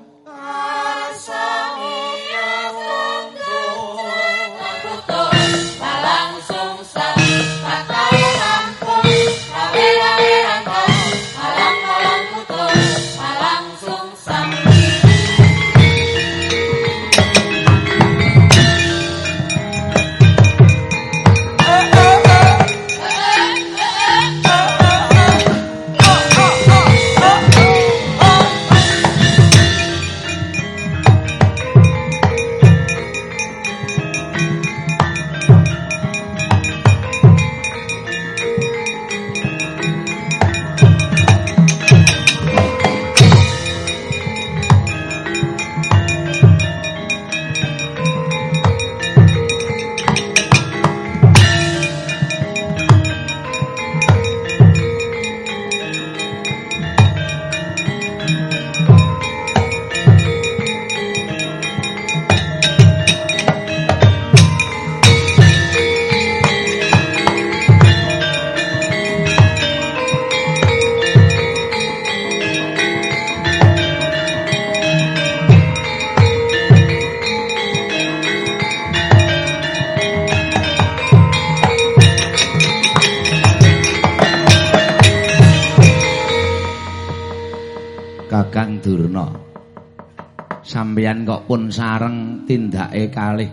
pun sareng tindake kalih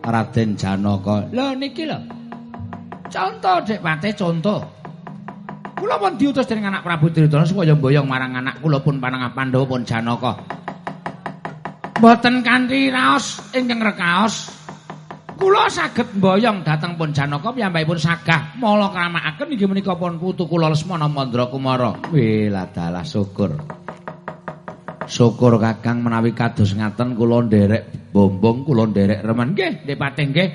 Raden Janaka. Lho niki lho. Contoh Dek Patih contoh. Kula pun diutus dening anak Prabu Duryudana supaya mboyong marang anak kula pun panangah Pandhawa pun Janaka. Mboten kanthi raos ingkang rekaos. Kula saged mboyong dhateng pun Janaka piyambakipun sagah mala kramakaken inggih menika pun putu kula Lesmana Mandra Kumara. Wih, ladalah syukur. Syukur Kakang menawi kados ngaten kula nderek bombong kula nderek remen nggih Nggih Patih nggih.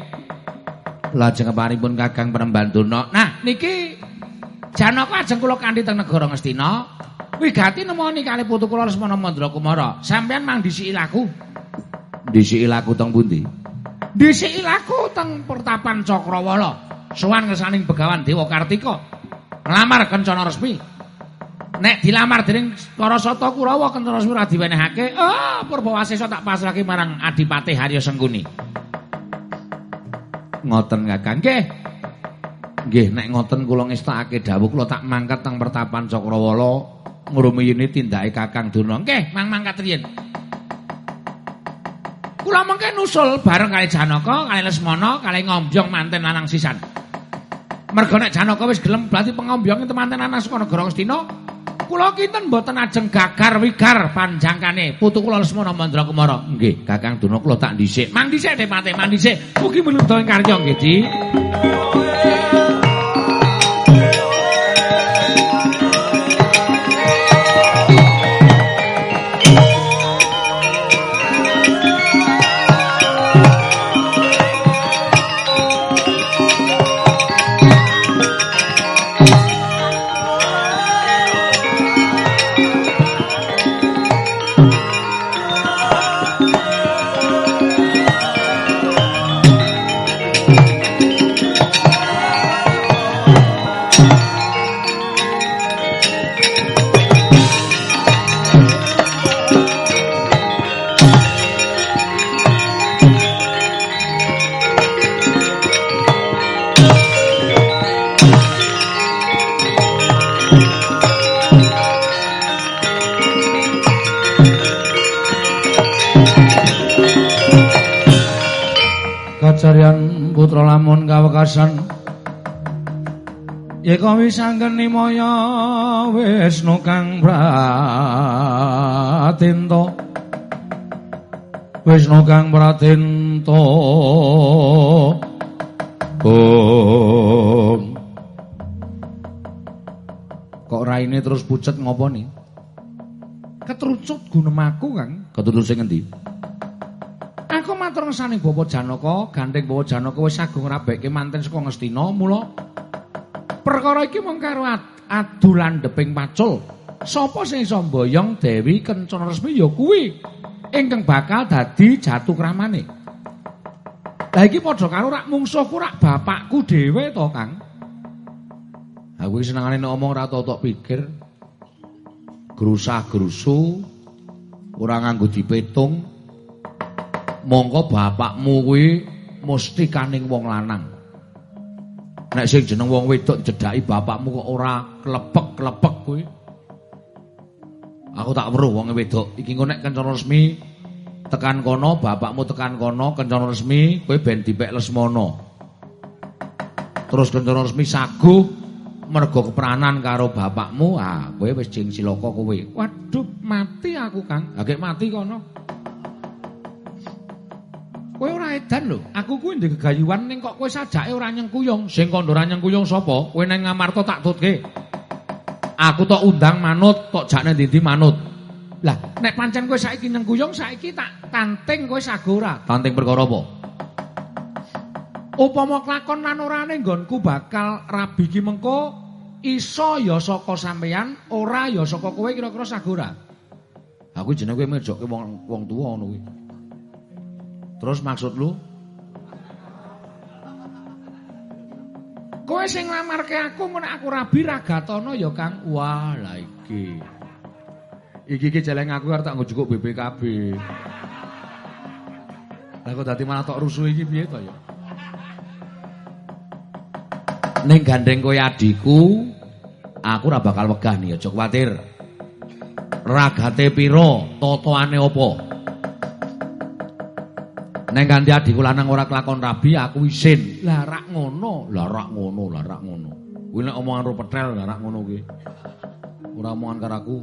Lajeng keparipun Kakang Prembantuna. Nah niki Janaka ajeng kula kanthi teng negara Ngastina. Wigati nemoni kali putu kula Lesmana Mandra Kumara. Sampeyan mang disiki laku. Disiki laku teng pundi? Disiki laku teng Pertapan Cakrawala. Sowan ngesaning Begawan Dewa Kartika. Nglamar kencana resmi. Nek dilamar dening Karasata Kurawa Kentara Sura diwenehake, oh Purbawasesa tak pasrahke marang Adipati Harya Sengkuni. Ngoten Kakang nggih. Nggih nek ngoten kula ngestakake dawuh kula tak mangkat teng Pertapan Cakrawala ngrumiyini tindake Kakang Durna. Nggih, mang mangkat riyen. Kula mengke nusul bareng kali Janaka, kali Lesmana, kali Ngombyong manten lanang sisan. Mergo nek Janaka wis gelem berarti pengombyonge temanten anak saka negara Ngastina, kula kinten mboten ajeng gagar wigar panjangkane putu kula Lesmana Mandra Kumara. Nggih, Kakang Duna kula tak dhisik. Mang dhisik, Depate, mang dhisik. Mugi menungso karya nggih, Di. Yeka wisanggeni maya Wisnu kang pratinta Wisnu kang pratinta Om Kok raine terus pucet ngopo nih? Ketrucut gunemaku, Kang. Ketrucut sing endi? Aku matur ngesaning Bapak Janaka, gandeng Bapak Janaka wis agung rabekke manten saka Ngastina, mula perkara iki mung karo adu landheping pacul. Sapa sing iso mboyong Dewi Kencana Resmi ya kuwi ingkang bakal dadi jatuh kramane. Lah iki padha karo rak mungsuhku rak bapakku dhewe to, Kang. Aku senengane nek omong ora tok pikir. grusah-grusu ora nganggo dipetung mongko bapakmu kuwi mesti kaning wong lanang nek sing jeneng wong wedok cedhaki bapakmu kok ora klepek-klepek kuwi. Aku tak weruh wong wedok. Iki engko nek kencana resmi tekan kono bapakmu tekan kono kencana resmi kowe ben dipek lesmono. Terus kencana resmi saguh mergo keperanan karo bapakmu. Ah kowe wis jeng silaka kowe. Waduh mati aku Kang. Agek mati kono kowe ora edan lho aku kuwi ndek gegayuhan ning kok kowe sajake ora nyengkuyung sing kandha ora nyengkuyung sapa kowe nang ngamarta tak tutke aku tok undang manut tok jakne ndi manut Lah, nek pancen kowe saiki nyengkuyung, saiki tak tanting kowe sagora. Tanting perkara apa? Upama klakon lan orane nggonku bakal rabi ki mengko iso ya saka sampeyan, ora ya saka kowe kira-kira sagora. Aku jenenge kowe mejokke wong wong tuwa ngono kuwi. Terus maksud lu? Kowe sing nglamarke aku ngono aku rabi ragatono ya Kang. Wah, la iki. Iki iki jeleng aku arep tak cukup BPKB. Lah kok dadi malah tok rusuh iki piye to ya? Ning gandeng kowe adikku, aku ora bakal wegah nih, aja kuwatir. Ragate pira, totoane apa? Neng ganti adikku lanang ora kelakon rabi, aku isin. Lah rak ngono, lah rak ngono, lah rak ngono. Kuwi nek omongan ro petrel lah rak ngono kuwi. Ora omongan karo aku.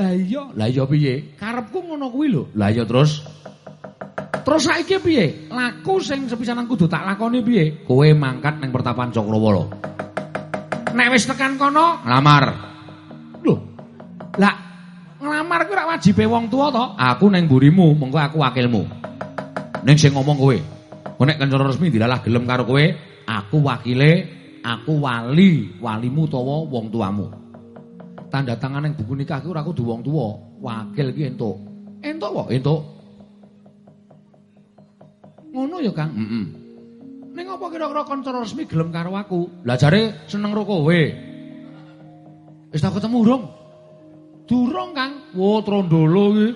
Lah iya, lah iya piye? Karepku ngono kuwi lho. Lah iya terus. Terus saiki piye? Laku sing sepisanan kudu tak lakoni piye? Kowe mangkat ning pertapan Cakrawala. Nek wis tekan kono, nglamar. Lho. Lah nglamar kuwi ora wajibe wong tuwa to? Aku ning mburimu, mengko aku wakilmu. Ning sing ngomong kowe. Kok nek kanca resmi dilalah gelem karo kowe, aku wakile, aku wali, walimu utawa wong tuamu. tanda tangan yang buku nikah itu aku wong tua wakil ki entuk entuk kok entuk ngono ya kang mm -mm. Ning apa kira-kira kanca resmi gelem karo aku? Lah jare seneng ro kowe. Wis tak ketemu urung? Durung, Kang. Wo trondolo iki.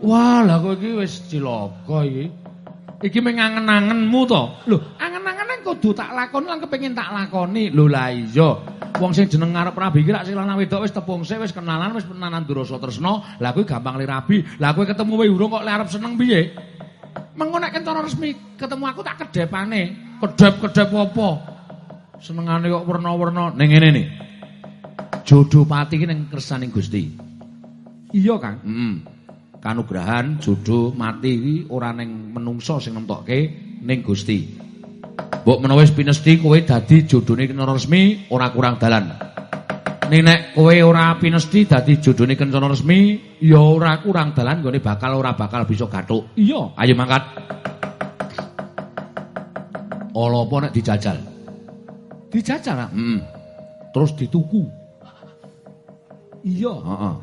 Wah, lah kowe iki wis cilaka iki. Iki mengangen-angenmu to. Lho, angen-angen kudu tak lakoni lan kepengin tak lakoni. Lho lah iya. Wong sing jeneng ngarep rabi iki rak sing lanang wedok wis tepung sik wis kenalan wis penanan durasa tresna. Lah kuwi gampang li rabi. Lah kowe ketemu wae urung kok le arep seneng piye? Mengko nek kencana resmi ketemu aku tak kedepane. Kedep-kedep apa? Senengane kok werna-werna ning ngene nih. Jodoh pati iki ning kersaning Gusti. Iya, Kang. Heeh. Kanugrahan jodoh mati iki ora ning menungso sing nemtokke ning Gusti. Mbok menawa wis pinesti kowe dadi jodhone kencana resmi ora kurang dalan. Nek kowe ora pinesti dadi jodhone kencana resmi ya ora kurang dalan gone bakal ora bakal bisa gathuk. Iya, ayo mangkat. Ala apa nek dijajal? Dijajal, Heeh. Terus dituku. Iya, heeh.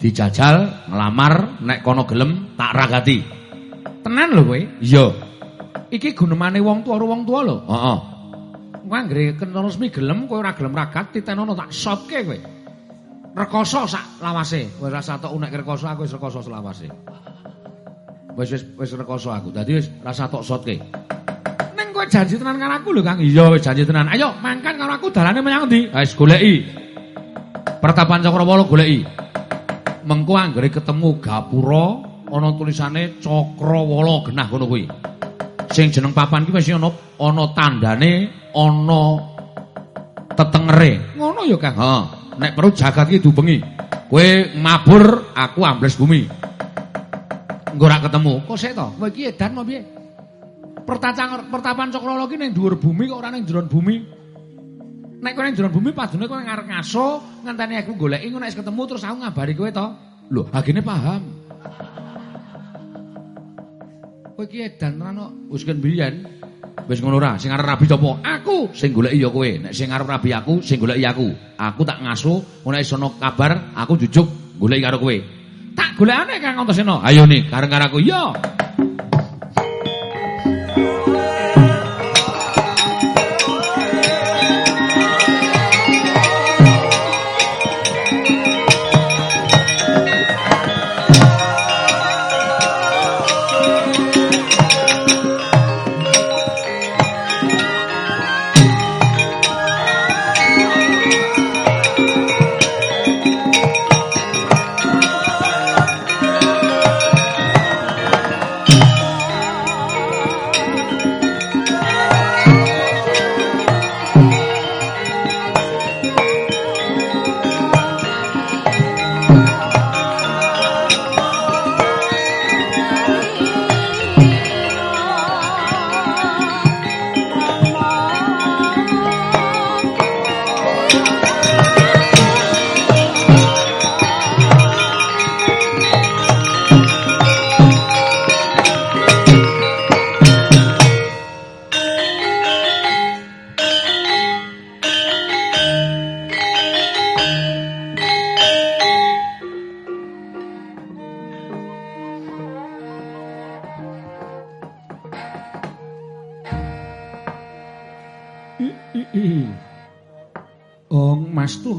Dijajal, ngelamar, nek kono gelem tak ragati. Tenan lho kowe? Iya. iki gunemane wong tuwa wong tuwa lho. Heeh. Kuwi anggere kena resmi gelem kowe ora gelem ragat titenono tak shotke kowe. Rekoso sak lawase. Kowe rasa tok unek rekoso aku wis rekoso selawase. Wis wis wis rekoso aku. Dadi wis rasa tok shotke. Ning kowe janji tenan karo aku lho Kang. Iya wis janji tenan. Ayo mangkat karo aku dalane menyang ndi? Wis goleki. Pertapan Cakrawala goleki. Mengko anggere ketemu gapura ana tulisane Cakrawala genah ngono kuwi. sing jeneng papan ki wis ana ana tandane ana tetengere. Ngono ya Kang. Heeh nek perlu jagat ki dubengi. Kowe mabur aku ambles bumi. Engko ora ketemu. Kok sik to? Kowe iki edan mau piye? Pertapan cakrala ki ning dhuwur bumi kok ora ning jero bumi nek kowe ning bumi padune kowe ngarep ngaso ngenteni aku goleki ngono nek ketemu terus aku ngabari kowe to? Lho agene paham. Kowe iki edan rano wis kan biyen wis ngono ora sing arep rabi sapa? Aku sing goleki ya kowe. Nek sing arep rabi aku sing goleki aku. Aku tak ngaso nek iso kabar aku jujuk goleki karo kowe. Tak golekane Kang Antasena ayo nih kareng karo aku. Yo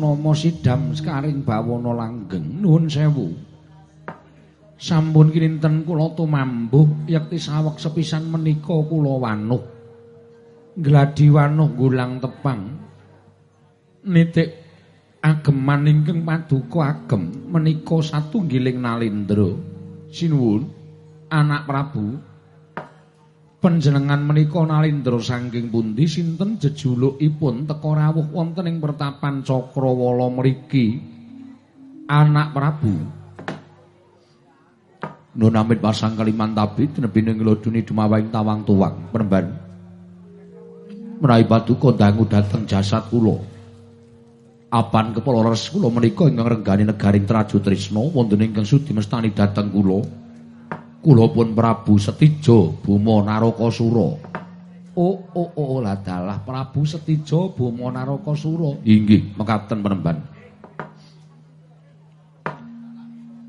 Tunama sidam sekaring bawana langgeng nuwun sewu. Sampun kinten kula tumambuh yekti sawek sepisan menika kula wanuh. Gladi wanuh gulang tepang. Nitik ageman ingkang paduka agem menika satunggiling nalindra. Sinuwun anak Prabu panjenengan menika nalindra saking pundi sinten jejulukipun teka rawuh wonten ing pertapan Cakrawala mriki anak Prabu Nun amit pasang kaliman tabi tinebine ngloduni dumawaing tawang tuwang penemban. Menawi paduka dangu dhateng jasad kula. Apan kepala res kula menika ingkang renggani negaring Traju Trisna wonten ingkang sudi mestani dhateng kula. Kula pun Prabu Setijo Buma Narakasura. Oh oh oh ladalah Prabu Setijo Buma Narakasura. Inggih, mekaten penemban.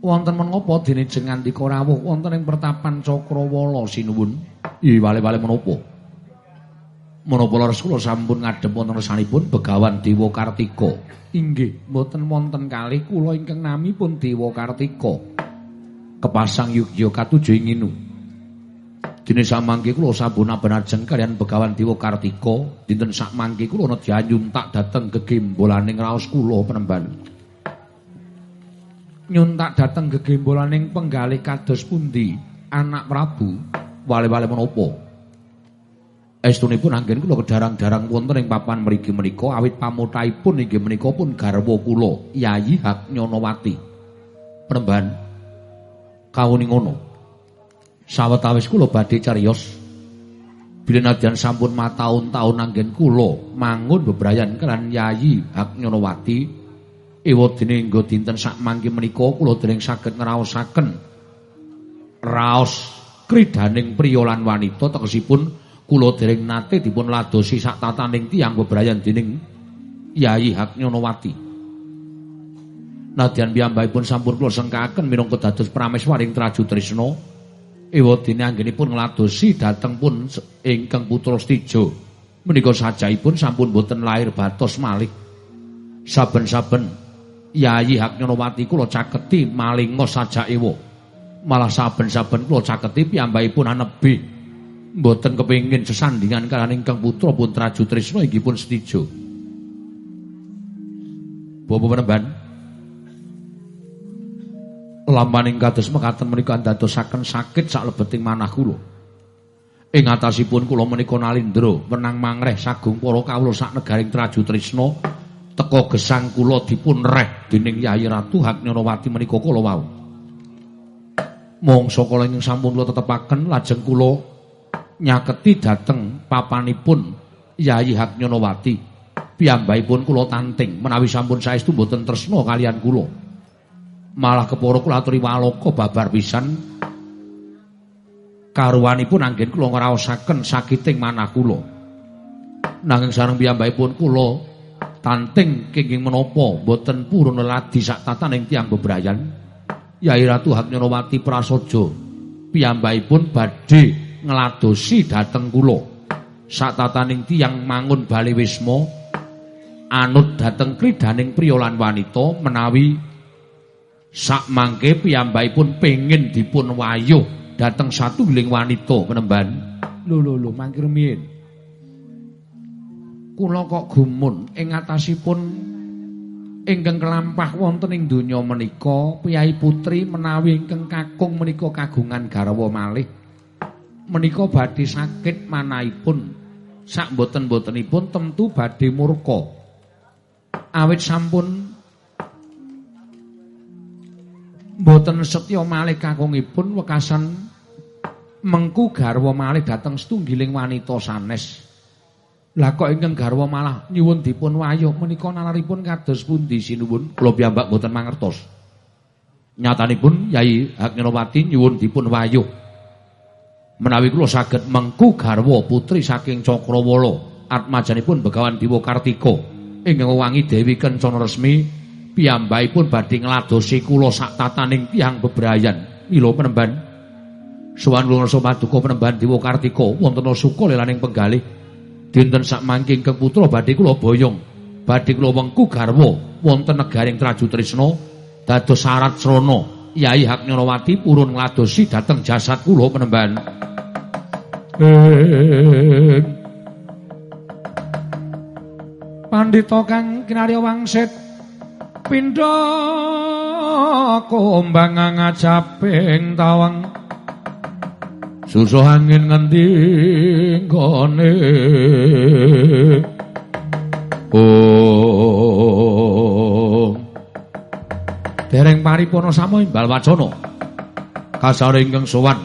wonten menapa dene jeng ngandika rawuh wonten ing pertapan Cakrawala sinuwun ih wale-wale menapa menapa leres kula sampun ngadhep wonten resanipun Begawan Dewa Kartika inggih mboten wonten kalih kula ingkang namipun Dewa Kartika kepasang yugya katujuh inginu dene samangke kula sampun abenajeng kalian Begawan Dewa Kartika dinten sak mangke kula nedya nyuntak dhateng gegembolaning raos kula penemban. Nyuntak dateng gegembolaning penggalih kados pundi? Anak Prabu wale-wale menapa? Estunipun anggen kula kedarang-darang wonten ing papan mriki menika awit pamutaipun inggih menika pun garwa kula Yayi Haknyonowati penemban kawuni ngono. Sawetawis kula badhe cariyos. Bila nadyan sampun mataun-taun anggen kula mangun bebrayan kelan Yayi Haknyonowati ewadene nggo dinten sak mangke menika kula dereng saged ngraosaken. Raos kridaning priya lan wanita tegesipun kula dereng nate dipun ladosi sak tataning tiyang bebrayan dening Yayi Haknyonowati. Nadyan piyambakipun sampun kula sengkaken minangka dados prameswaring Traju Trisna. Ewadene anggenipun ngladosi dhateng pun ingkang putra Stijo. Menika sajaipun sampun boten lahir batos malih. Saben-saben Yayi Haknyonowati kula caketi malinga sajakewa. Malah saben-saben kula caketi piyambakipun anebi mboten kepengin sesandingan kaliyan ingkang putra Putra Jutrisna inggih pun setijo. Bapak penemban. Lamaning kados mekaten menika ndadosaken sakit sak lebeting manah kula. Ing atasipun kula menika nalindra wenang mangreh sagung para kawula sak negaring Traju Trisna teka gesang kula dipun reh dening Yayi Ratu Haknyanawati menika kula wau. Mongso kala ing sampun kula tetepaken lajeng kula nyaketi dhateng papanipun Yayi Haknyanawati. Piyambakipun kula tanting menawi sampun saestu boten tresna kalian kula. Malah kepara kula aturi waloka babar pisan. Karuwanipun anggen kula ngraosaken sakiting manah kula. Nanging sareng piyambakipun kula tanting kenging menapa boten purun ladi sak tataning tiang bebrayan. Yai Ratu Haknyanawati prasaja piyambakipun badhe ngladosi dhateng kula. Sak tataning tiang mangun bali wisma anut dhateng kridaning priya lan wanita menawi sak mangke piyambakipun pengin dipun wayuh dhateng satunggiling wanita penemban lho lho lho mangke rumiyin kula kok gumun ing atasipun ingkang kelampah wonten ing donya menika piyai putri menawi ingkang kakung menika kagungan garwa malih. Menika badhe sakit manahipun sak boten-botenipun tentu badhe murka. Awit sampun boten setya malih kakungipun wekasan mengku garwa malih dhateng setunggiling wanita sanes Lah kok ingkang garwa malah nyuwun dipun wayuh menika nalaripun kados pundi sinuwun? Kula piyambak mboten mangertos. Nyatanipun Yai Haknyanawati nyuwun dipun wayuh. Menawi kula saged mengku garwa putri saking Cakrawala, atmajanipun Begawan Dewa Kartika ingkang wangi Dewi Kencana Resmi, piyambakipun badhe ngladosi kula sak tataning tiyang bebrayan. Mila penemban. Sowan kula paduka penemban Dewa Kartika. Wonten suka lelaning penggalih. Dinten sak mangke ingkang putra badhe kula boyong, badhe kula wengku garwa. Wonten negaring Traju Trisna dados syarat srana. Yai Hak Nyarawati purun ngladosi dhateng jasad kula penemban. Pandhita kang kinarya wangsit pindha kumbang ngajaping tawang. Susuh angin ngendi gone Oh. Dereng paripurna samo imbal wacana. Kasare ingkang sowan.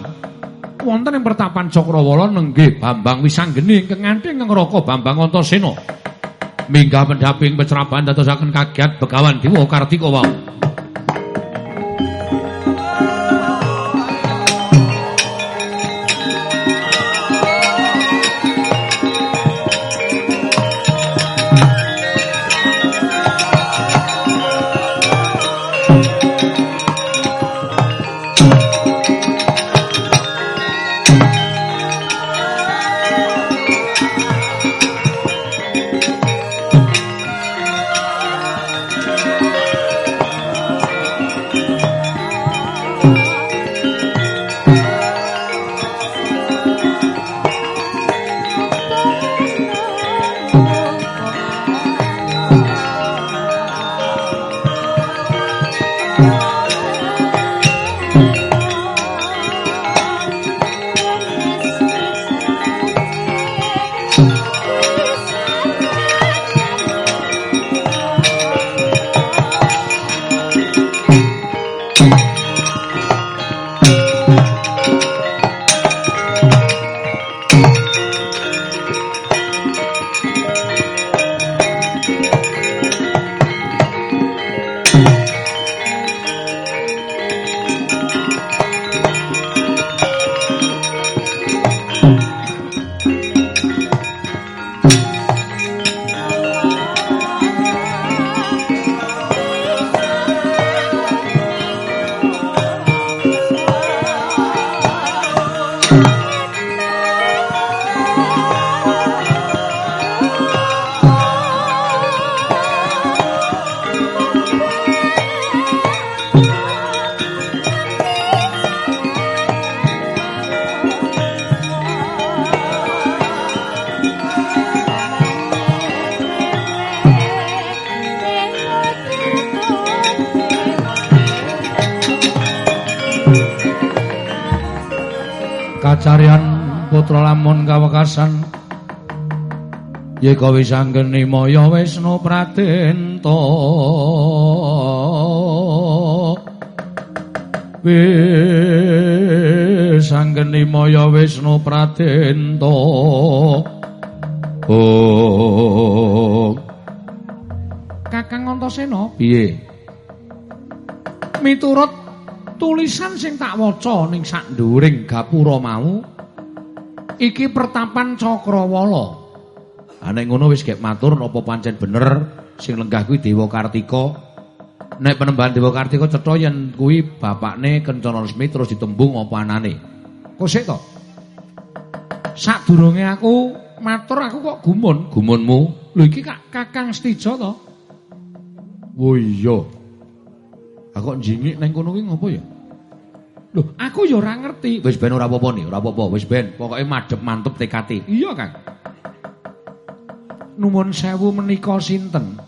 Wonten ing pertapan Cakrawala nenggih Bambang Wisanggeni ingkang nganti ngraka Bambang Antasena minggah pendhaping pecraban dadosaken kagiat Begawan Dewa Kartika wau Yeka wis anggeni maya Wisnu Pratenta Wis anggeni maya Wisnu Pratenta Oh. Kakang Antasena? Piye? Miturut tulisan sing tak waca ning sak nduring gapura mau iki pertapan Cakrawala. Ha nek ngono wis gek matur napa pancen bener sing lenggah kuwi Dewa Kartika. Nek penembahan Dewa Kartika cetha yen kuwi bapakne Kencana Resmi terus ditembung apa anane. Kok sik to? Sadurunge aku matur aku kok gumun, gumunmu. Lho iki Kak Kakang Stijo to? Oh iya. Aku kok njingik nang kono kuwi ngopo ya? Loh, aku ya ora ngerti. Wis ben ora apa-apa nih, ora apa-apa, wis ben. Pokoke madhep mantep TKT. Iya, Kang. Nuwun sewu menika sinten?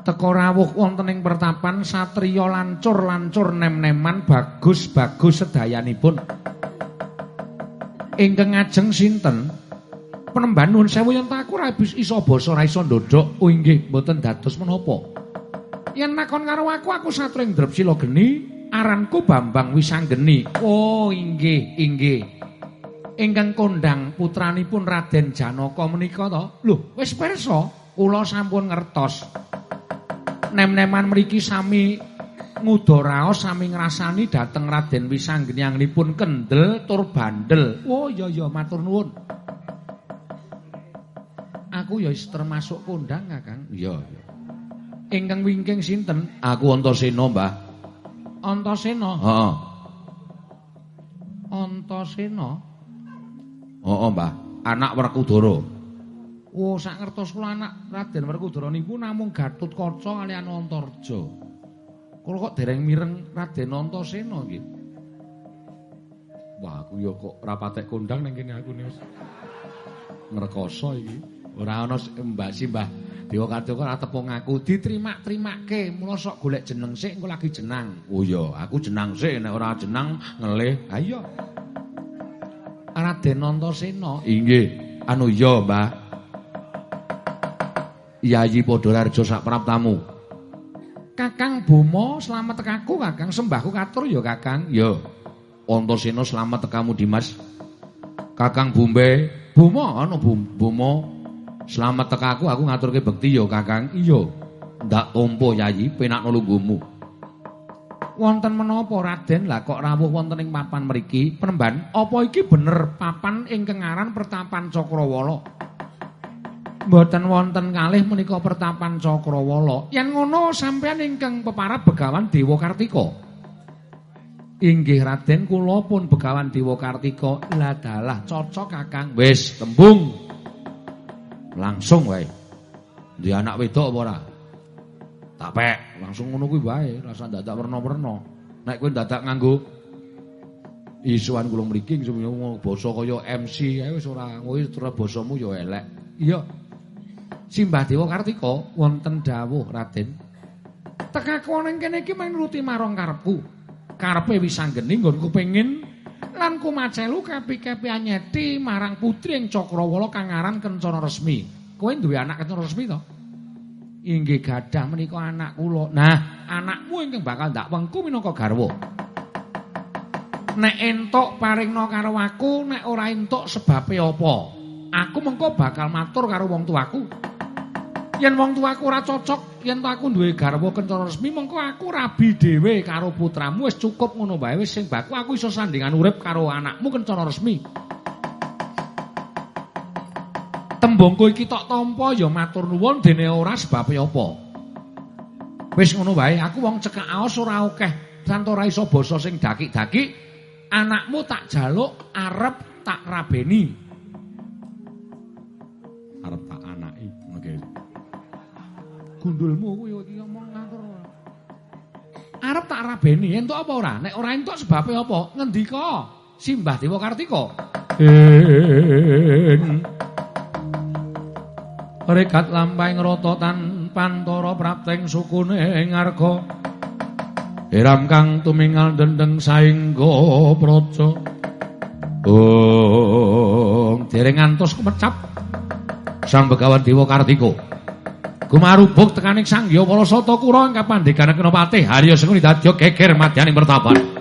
Teka rawuh wonten ing pertapan satriya lancur-lancur nem-neman bagus-bagus sedayanipun. Ingkang ngajeng sinten? Penemban nuwun sewu yen tak ora iso basa ora iso ndodhok. Oh inggih, mboten dados menapa. Yen nakon karo aku, aku satring drep sila geni, aranku Bambang Wisanggeni. Oh, inggih, inggih. Ingkang kondang putranipun Raden Janaka menika to. Lho, wis pirsa, kula sampun ngertos. Nem-neman mriki sami ngudaraos sami ngrasani dhateng Raden Wisanggeni angnipun kendel tur bandel. Oh, iya iya matur nuwun. Aku ya termasuk kondang, Kakang. Iya, iya. Ingkang wingking sinten? Aku Antasena, Mbah. Antasena. Heeh. Antasena. Heeh, Mbah. Anak Werkudara. Oh, sak ngertos kula anak Raden Werkudara niku namung Gatut Kaca kaliyan Antarja. Kula kok dereng mireng Raden Antasena nggih. Wah, aku ya kok rapatek kondang ning kene aku nih. Ngrekoso iki. Ora ana Mbak Simbah Dewa Kartika ora tepung aku diterima-terimake. Mula sok golek jeneng sik engko lagi jenang. Oh iya, aku jenang sik nek ora jenang ngelih. Ha iya. Raden Antasena. Inggih. Anu iya, Mbah. Yayi Padhararja sak praptamu. Kakang Bomo selamat tekaku Kakang sembahku katur ya Kakang. Ya. Antasena selamat tekamu Dimas. Kakang Bumbe, Bomo ana Bomo. Selamat tekaku aku ngaturke bekti ya Kakang. Iya. Ndak tompo Yayi penak nulunggumu. Wonten menapa Raden? Lah kok rawuh wonten ing papan mriki? Penemban, apa iki bener papan ing kengaran Pertapan Cakrawala? Mboten wonten kalih menika pertapan Cakrawala. Yen ngono sampeyan ingkang peparab Begawan Dewa Kartika. Inggih Raden kula pun Begawan Dewa Kartika. Lah dalah cocok Kakang. Wis tembung. Langsung wae. Di anak wedok apa ora? Tak pek, langsung ngono kuwi wae, rasa dadak werna-werna. Nek kowe dadak nganggo isuan kula mriki sing basa kaya MC ae wis ora kowe terus basamu ya elek. Iya. Simbah Dewa Kartika wonten dawuh Raden. Tekaku ning kene iki mung nuruti marang karepku. Karepe wis anggene nggonku pengin lan kumacelu kapi-kapi anyeti marang putri ing Cakrawala kang aran Kencana Resmi. Kowe duwe anak Kencana Resmi to? Inggih gadah menika anak kula. Nah, anakmu ingkang bakal ndak wengku minangka garwa. Nek entuk paringna karo aku, nek ora entuk sebabe apa? Aku mengko bakal matur karo wong tuaku. yen wong tuaku ora cocok yen aku duwe garwa kencana resmi mengko aku rabi dhewe karo putramu wis cukup ngono bae wis sing baku aku iso sandingan urip karo anakmu kencana resmi tembungku iki tok tampa ya matur nuwun dene ora sebab apa wis ngono bae aku wong cekak aos ora akeh lan ora iso basa sing daki-daki anakmu tak jaluk arep tak rabeni gundulmu kuwi iki ngomong ngatur. Arep tak rabeni entuk apa ora? Nek ora entuk sebabe apa? Ngendika Simbah Dewa Kartika. Rekat lampaing rata tan pantara prapteng sukune ngarga. Eram kang tumingal dendeng saengga praja. Oh, dereng ngantos kemecap. Sang Begawan Dewa Kartika. Gumarubuk tekaning Sang Hyang Parasata Kura ing kapandheganan Kenopati Harya Senguni dadya geger madyaning pertapan.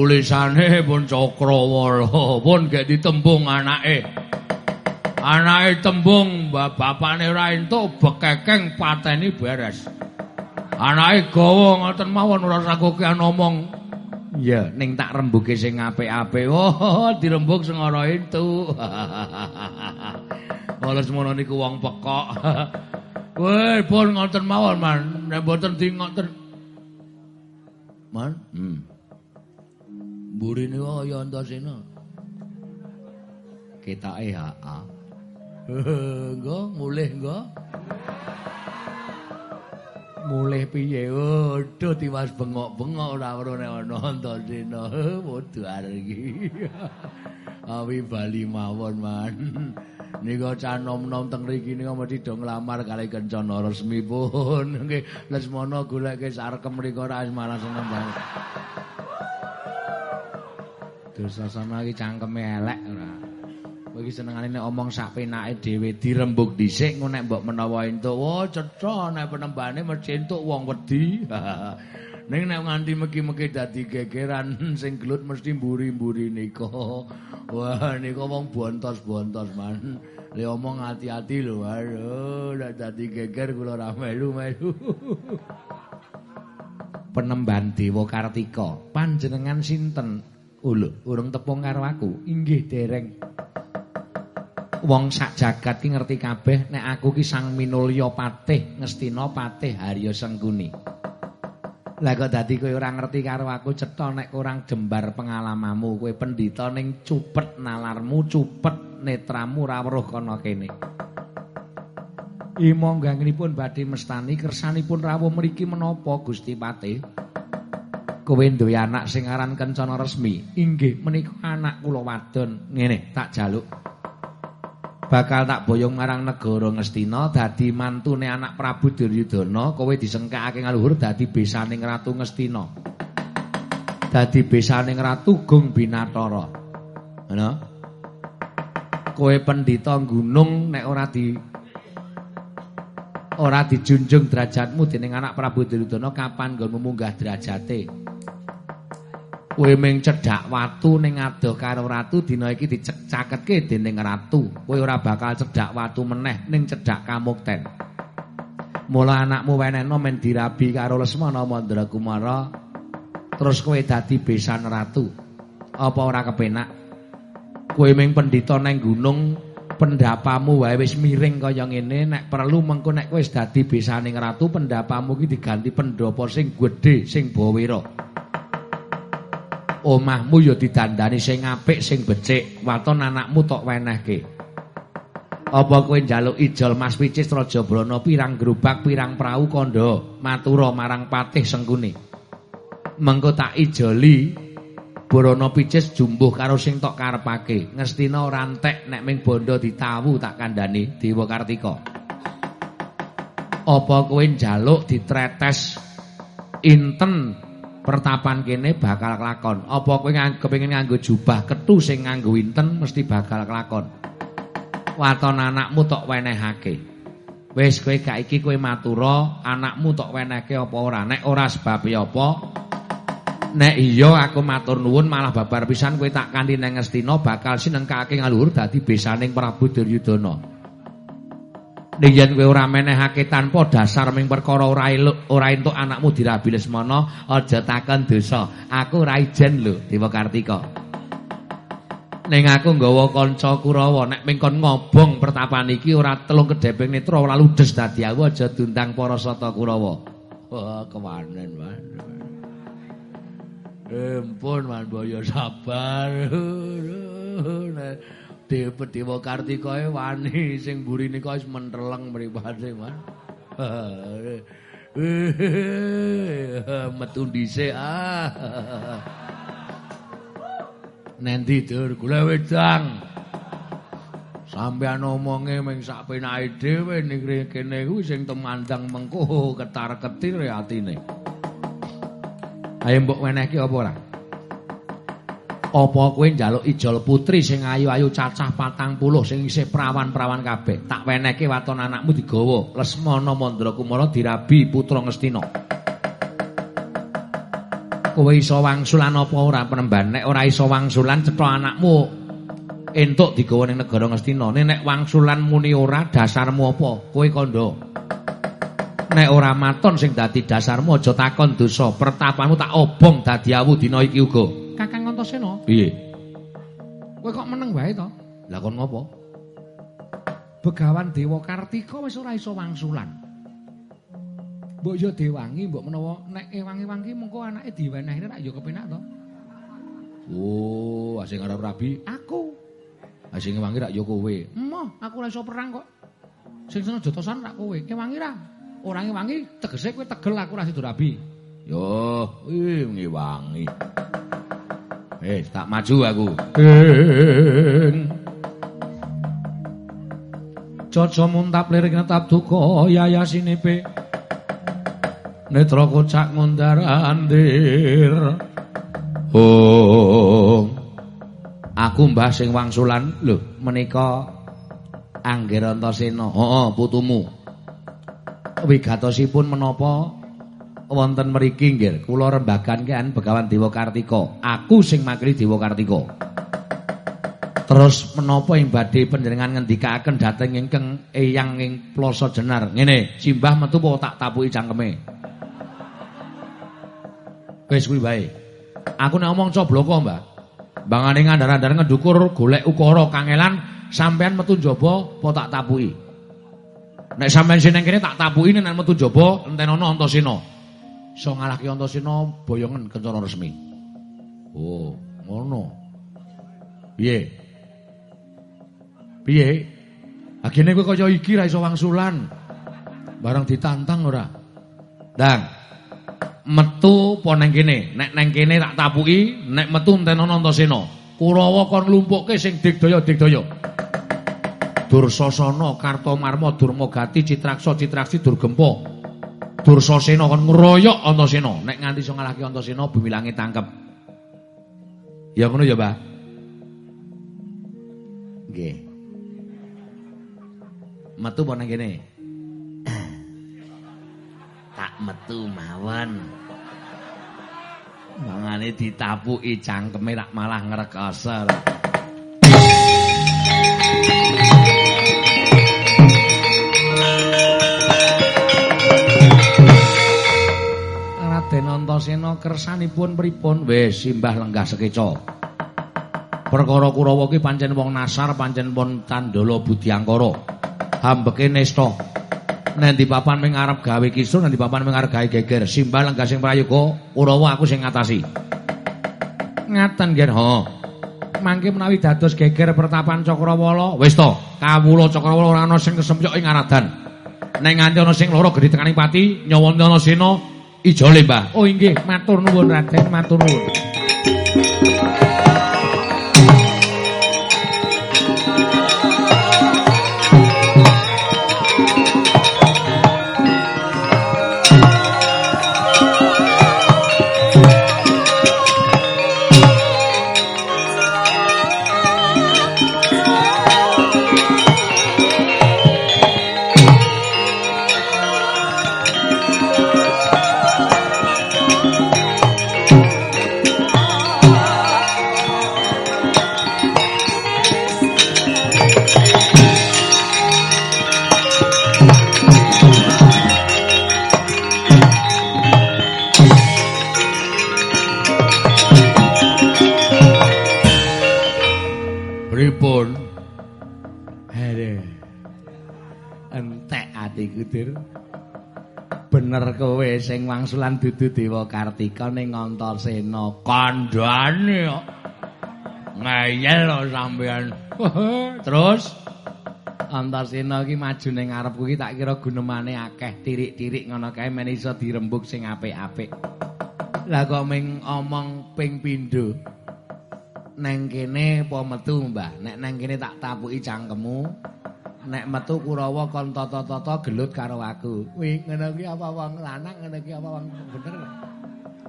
Tulisane pun Cakrawala, pun gek ditembung anake. Anake tembung bapakne ora entuk bekekeng pateni beres. Anake gawa ngoten mawon ora sakoke ngomong. Iya, ning tak rembuke sing apik-apik. Oh, dirembuk sing ora entuk. Oles [LAUGHS] mono niku wong pekok. [LAUGHS] Woi, pun ngoten mawon, Man. Nek mboten di ngoten Man. Hmm. Mburine kaya Antasena. Ketoke ha. Engko [LAUGHS] mulih engko. Mulih piye? Aduh tiwas bengok-bengok ora weruh nek ana Antasena. [LAUGHS] Modho arek iki. [LAUGHS] Awi bali mawon man. Nika cah nom-nom teng mriki nika mesti do nglamar kali kencana resmi pun. Nggih, Lesmana goleke sarekem mriko ra asmara seneng banget. Dosasana iki cangkeme elek ora. Kowe iki senengane nek omong sak penake dhewe dirembug dhisik ngono nek mbok menawa entuk. Wo cetha nek penembane mesti entuk wong wedi. [LAUGHS] Ning nek nganti meki-meki dadi gegeran [LAUGHS] sing gelut mesti mburi-mburi nika. [LAUGHS] Wah, nika wong bontos-bontos man. Le omong hati-hati lho. Aduh, nek dadi geger kula ora melu-melu. Penemban Dewa Kartika, panjenengan sinten? Oh lho, urung tepung karo aku. Inggih, dereng. Wong sak jagat ki ngerti kabeh nek aku ki Sang Minulya Patih, Ngastina Patih Harya Sengkuni. Lah kok dadi kowe ora ngerti karo aku cetha nek kurang jembar pengalamamu kowe pendhita ning cupet nalarmu cupet netramu ora weruh kana kene. Imo ganggenipun badhe mestani kersanipun rawuh mriki menapa Gusti Patih? Kowe duwe anak sing aran Kencana Resmi. Inggih menika anak kula wadon. Ngene tak jaluk. bakal tak boyong marang negara Ngastina dadi mantune anak Prabu Duryudana kowe disengkekake ngaluhur dadi besaning Ratu Ngastina dadi besaning Ratu Gung Binathara ngono kowe pendhita gunung nek ora di ora dijunjung derajatmu dening anak Prabu Duryudana kapan nggonmu munggah derajate kowe ming cedhak watu ning adoh karo ratu dina iki dicaketke dening ratu. Kowe ora bakal cedhak watu meneh ning cedhak kamukten mula anakmu wenehno men dirabi karo Lesmana Mandrakumara terus kowe dadi besan ratu. Apa ora kepenak? Kowe ming pendhita ning gunung pendapamu wae wis miring kaya ngene nek perlu mengko nek kowe wis dadi besaning ratu pendapamu iki diganti pendhapa sing gedhe sing bawira omahmu ya didandani sing apik sing becik. Waton anakmu tok wenehke. Apa kowe njaluk ijol Mas Picis Raja Brana pirang gerobak pirang prau kandha matura marang Patih Sengkuni mengko tak ijoli Brana Picis jumbuh karo sing tok karepake. Ngestina ora entek nek ming bondo ditawu tak kandhani Dewa Kartika. Apa kowe njaluk ditretes inten pertapan kene bakal kelakon. Apa kowe kepengin nganggo jubah ketu sing nganggo winten mesti bakal kelakon. Waton anakmu tok wenehake. Wis kowe gak iki kowe matura, anakmu tok wenehke apa ora? Nek ora sebab apa? Nek iya aku matur nuwun malah babar pisan kowe tak kanthi nang Ngastina bakal sinengkake ngaluhur dadi besaning Prabu Duryudana. Ning yen kowe ora menehake tanpa dasar ming perkara ora eluk ora entuk anakmu dirabi Lesmana aja takon dosa. Aku ora ijen lho Dewa Kartika. Ning aku nggawa kanca Kurawa nek ming kon ngobong pertapan iki ora telung kedheping netra ora ludes dadi aku aja dundang para sata Kurawa. Wah kewanen man Empun man boyo sabar. [LAUGHS] Dewa Dewa Kartika e wani sing mburi nika wis menteleng mripate, Mas. Metu dhisik ah. Nendi dur kula wedang. Sampeyan omonge ming sak penake dhewe ning kene kuwi sing temandang mengko ketar-ketir atine. Ayo mbok wenehke apa ora? Apa kowe njaluk ijol putri sing ayu-ayu cacah patang puluh sing isih prawan-prawan kabeh. Tak wenehke waton anakmu digawa. Lesmana Mandrakumara dirabi putra Ngastina. Kowe iso wangsulan apa ora penemban? Nek ora iso wangsulan cetha anakmu entuk digawa ning negara Ngastina. Nek wangsulan muni ora dasarmu apa? Kowe kandha. Nek ora maton sing dadi dasarmu aja takon dosa. Pertapanmu tak obong dadi awu dina iki uga. Kakang Antasena. Piye? Kowe kok meneng wae to? Lah kon ngopo? Begawan Dewa Kartika wis ora iso wangsulan. Mbok yo dewangi mbok menawa nek ewang-ewang ki mengko anake diwenehne rak yo kepenak to. Oh, sing arep rabi Aku. Sing wangi rak ya kowe. Emoh, aku ora iso perang kok. Sing seneng jotosan rak kowe. Kewangi ra? Ora ngewangi, tegese kowe tegel aku ora sido rabi. Yo, ih ngewangi. Eh, tak maju aku. Caca muntap lirik netap duka yayasinepe Netra kocak ngundar andir Oh. Aku mbah sing wangsulan lho menika Angger Antasena. Heeh, putumu. Wigatosipun menapa wonten mriki nggih kula rembagan kan Begawan Dewa Kartika. Aku sing makili Dewa Kartika. Terus menapa ing badhe panjenengan ngendikaaken dhateng ingkang eyang ing Plasa Jenar. Ngene, simbah metu apa tak tapuki cangkeme. Wis kuwi wae. Aku nek omong cobloko, Mbah. Bangane ngandar-andar ngedukur golek ukara kangelan sampean metu njaba apa tak tapuki. Nek sampean sing kene tak tapuki nek metu njaba entenono Antasena. Iso ngalahke Antasena boyongen kencana resmi. Oh, Ngono. Piye? Piye? Agene kowe kaya iki ra iso wangsulan. Barang ditantang ora? Dang. Metu apa neng kene? Nek neng kene tak tapuki, nek metu entenono Antasena. Kurawa kon lumpukke sing digdaya-digdaya. Dursasana, Kartomarma, Durmagati, Citraksa, Citraksi, Durgempa. Dursasena kon ngroyok Antasena. Nek nganti iso ngalahke Antasena bumi langit tangkep. Ya ngono ya, Mbah. Nggih. Metu apa nang kene? [COUGHS] tak metu mawon. Mangane ditapuki cangkeme rak malah ngrekoso. Antasena kersanipun pripun? Wis simbah lenggah sekeca. Perkara Kurawa ki pancen wong nasar, pancen pun candala budiangkara. Hambeke nesta. Di papan ming arep gawe kisun, nek di papan ming arep gawe geger, simbah lenggah sing prayoga, Kurawa aku sing ngatasi. Ngaten nggih, ha. Mangke menawi dados geger pertapan Cakrawala, wis to, kawula Cakrawala ora ana sing kesempyok ing aradan. Nek nganti ana sing lara gedhe tekaning pati, nyawa Antasena ijole, Mbah. Oh inggih, matur nuwun Raden, matur nuwun. Sing wangsulan dudu Dewa Kartika ning Antasena. Kandhane kok. Ngeyel kok sampean. [LAUGHS] Terus Antasena iki maju ning ngarepku iki tak kira gunemane akeh tirik-tirik ngono kae men iso dirembug sing apik-apik. Lah kok ming omong ping pindho. Neng kene apa metu, Mbah? Nek neng kene tak tapuki cangkemmu. Nek metu Kurawa kon tata-tata gelut karo aku. Kuwi ngono ki apa wong lanang, ngono ki apa wong bener.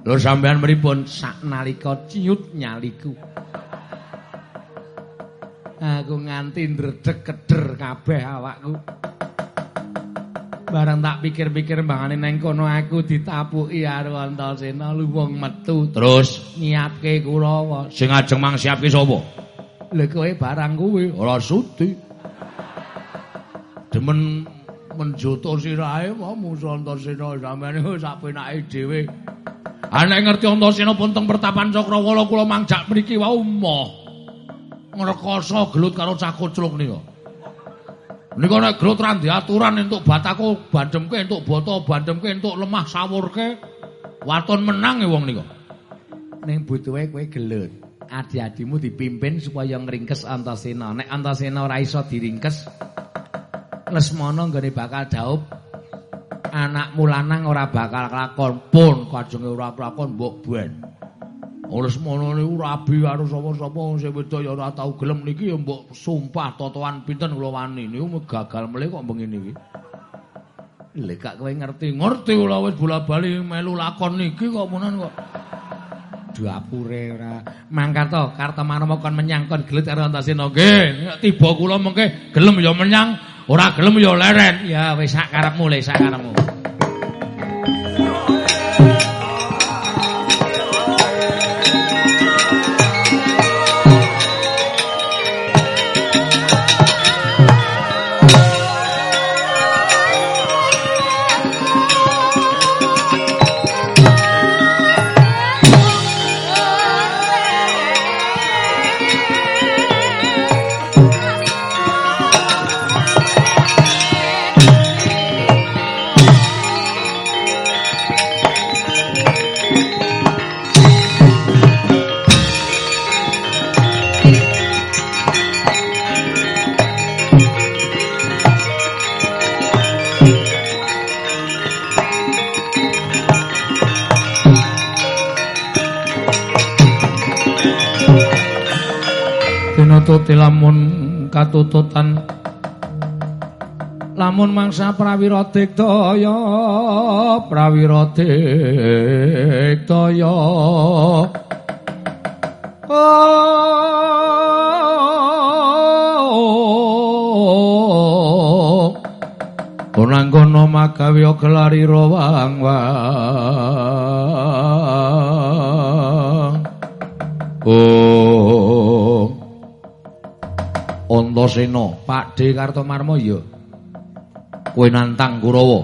Lho sampean pripun saknalika ciut nyaliku. Aku nganti ndredeg keder kabeh awakku. Barang tak pikir-pikir mbangane neng kono aku ditapuki karo Antasena luwung metu terus nyiapke Kurawa. Sing ajeng mang siapke sapa? Lha kowe barang kuwi Ora sudi. Demen menjoto sirahe wae musuh Antasena sampeyan sak penake dhewe. Nek ngerti Antasena pun teng pertapan Cakrawala kula mangjak mriki wae moh. Ngrekoso gelut karo cah kucluk nika. Nika nek gelut ra aturan entuk bataku bandemke entuk bata bandemke entuk lemah sawurke waton menang e wong nika. Ning butuhe kowe gelut. adi-adimu dipimpin supaya ngringkes Antasena. Nek Antasena ora iso diringkes, Lesmana nggone bakal daup anakmu lanang ora bakal kelakon pun kajenge ora kelakon mbok ben. Lesmana niku rabi karo sapa-sapa sing wedok ya ora tau gelem niki ya mbok sumpah totoan pinten kula wani niku gagal mle kok mbengene iki. Lek kowe ngerti, ngerti kula wis bola-bali melu lakon niki kok menan kok. dapure ora. Mangkarta Kartamarma kon menyang kon gelut karo Antasena. Nggih, tiba kula mengke gelem ya menyang, ora gelem ya leren. Ya wis sak karepmu le sak karepmu. Katututan. Lamun mangsa prawira diktaya prawira oh Onanggono magawe gelari rawang wang. Oh Antasena, Pakde Kartomarma ya. Kowe nantang Kurawa.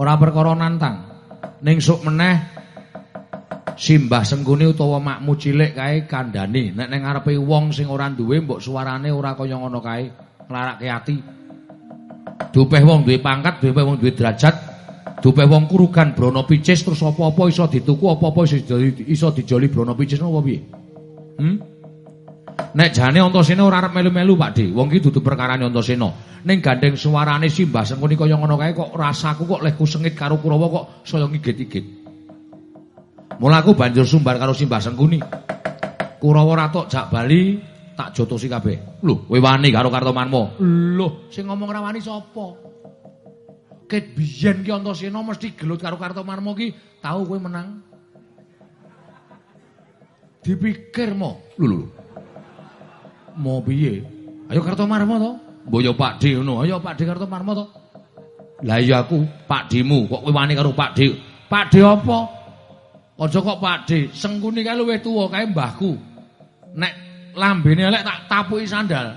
Ora perkara nantang. Ning sok meneh Simbah Sengguni utawa makmu cilik kae kandhani. Nek ning ngarepe wong sing ora duwe mbok suarane ora kaya ngono kae, nglarake ati. Dupeh wong duwe pangkat, dupeh wong duwe derajat, dupeh wong kurugan brana picis terus apa-apa iso dituku, apa-apa iso dijoli, iso dijoli brana picis napa piye? Hmm? Nek jane Antasena ora arep melu-melu, Pakde. Wong iki dudu perkarane Antasena. Ning gandeng suarane Simbah Sengkuni kaya ngono kae kok rasaku kok leh kusengit karo Kurawa kok saya ngigit-igit. Mulaku banjur sumbar karo Simbah Sengkuni. Kurawa ratok jak bali tak jotosi kabeh. Lho, kowe wani karo Kartomanmo. Lho, sing ngomong ra wani sapa? Ket biyen ki Antasena mesti gelut karo Kartomanmo ki, tau kowe menang. Dipikir mo. Lho lho. Mau piye? Ayo Kartomarma to. Mboyo Pakde ngono. Ayo Pakde Kartomarma to. Lah iya aku Pakdimu kok kowe wani karo Pakde. Pakde apa? Aja kok Pakde, Sengkuni kae luwih tuwa kae mbahku. Nek lambene elek tak tapuki sandal.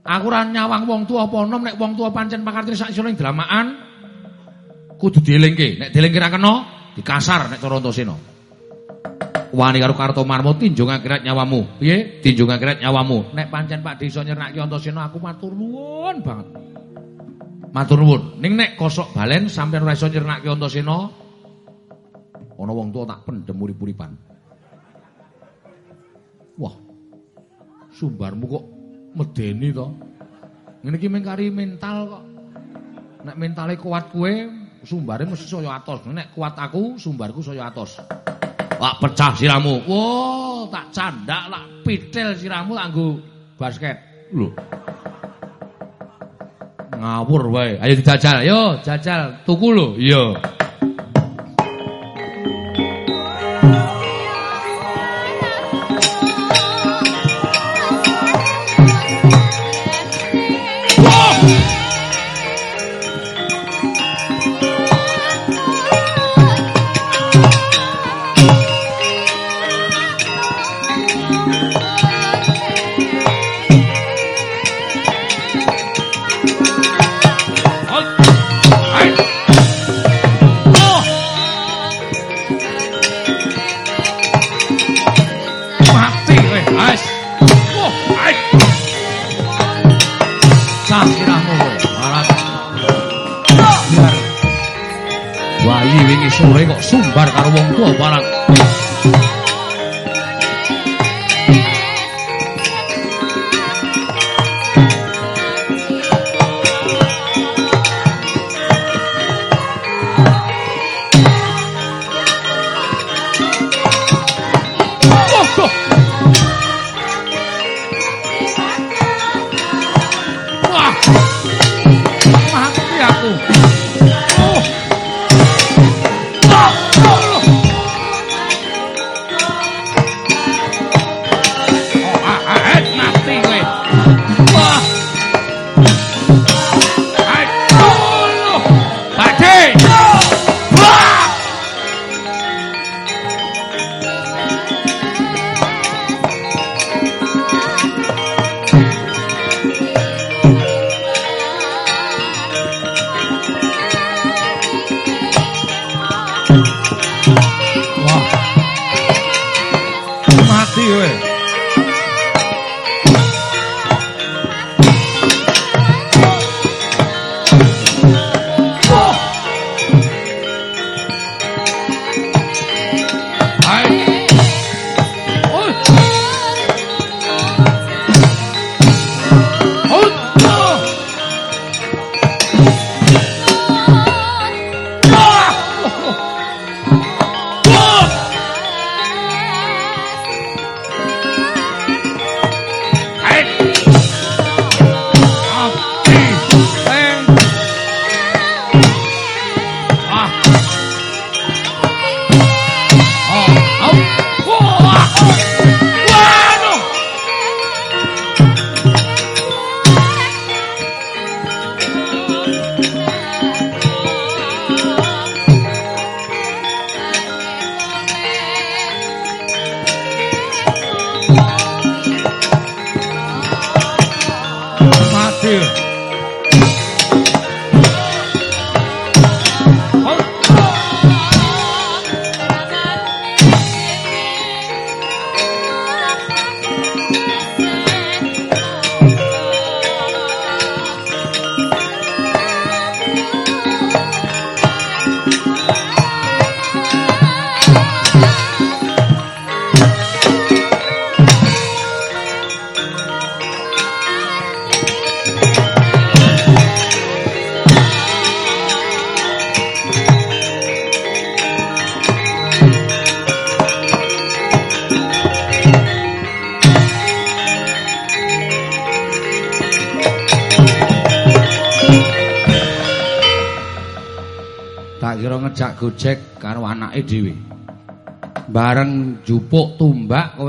Aku ora nyawang wong tuwa apa enom nek wong tuwa pancen pakartine sak isone dramakan kudu dielingke. Nek dielingke ra kena dikasar nek cara Antasena. Wani karo Kartomarma tinjung akhirat nyawamu. Piye? Tinjung akhirat nyawamu. Nek pancen Pak Desa nyernake Antasena aku matur nuwun banget. Matur nuwun. Ning nek kosok balen sampeyan ora iso nyernake Antasena, ana wong tuwa tak pendhem urip-uripan. Wah. Sumbarmu kok medeni to. Ngene iki mung kari mental kok. Nek mentale kuat kowe, sumbare mesti saya atos. Nek kuat aku, sumbarku saya atos. Wah pecah siramu. Wah, tak candak lak pitil siramu tak nggo basket. Lho. Ngawur wae. Ayo dijajal. Yo, jajal. Tuku lho. Iya. Barang.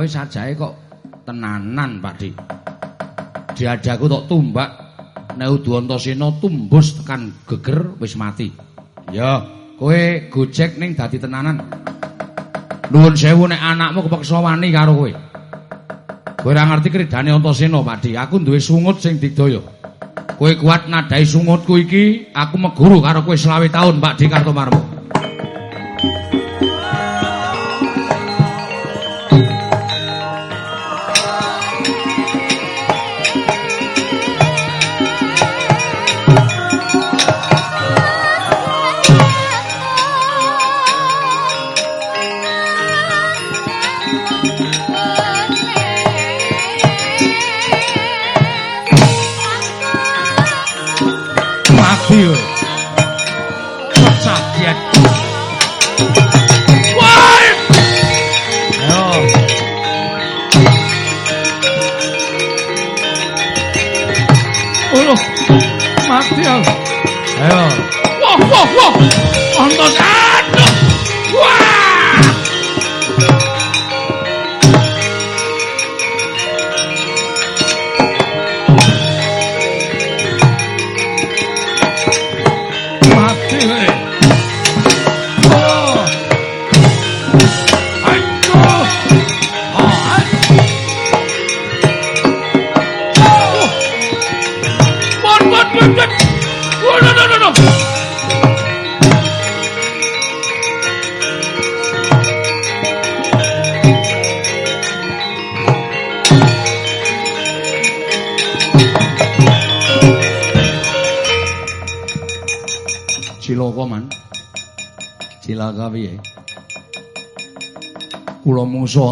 Kowe sajae kok tenanan, Pakdi. Diadaku tok tumbak nek Uduantasena tumbus tekan geger wis mati. Ya, kowe gojek ning dadi tenanan. Nuwun sewu nek anakmu kepeksa wani karo kowe. Kowe ora ngerti kridane Antasena, Pakdi. Aku duwe sungut sing digdaya. Kowe kuat nadai sungutku iki, aku meguru karo kowe selawe taun, Pakdi Kartomarmo.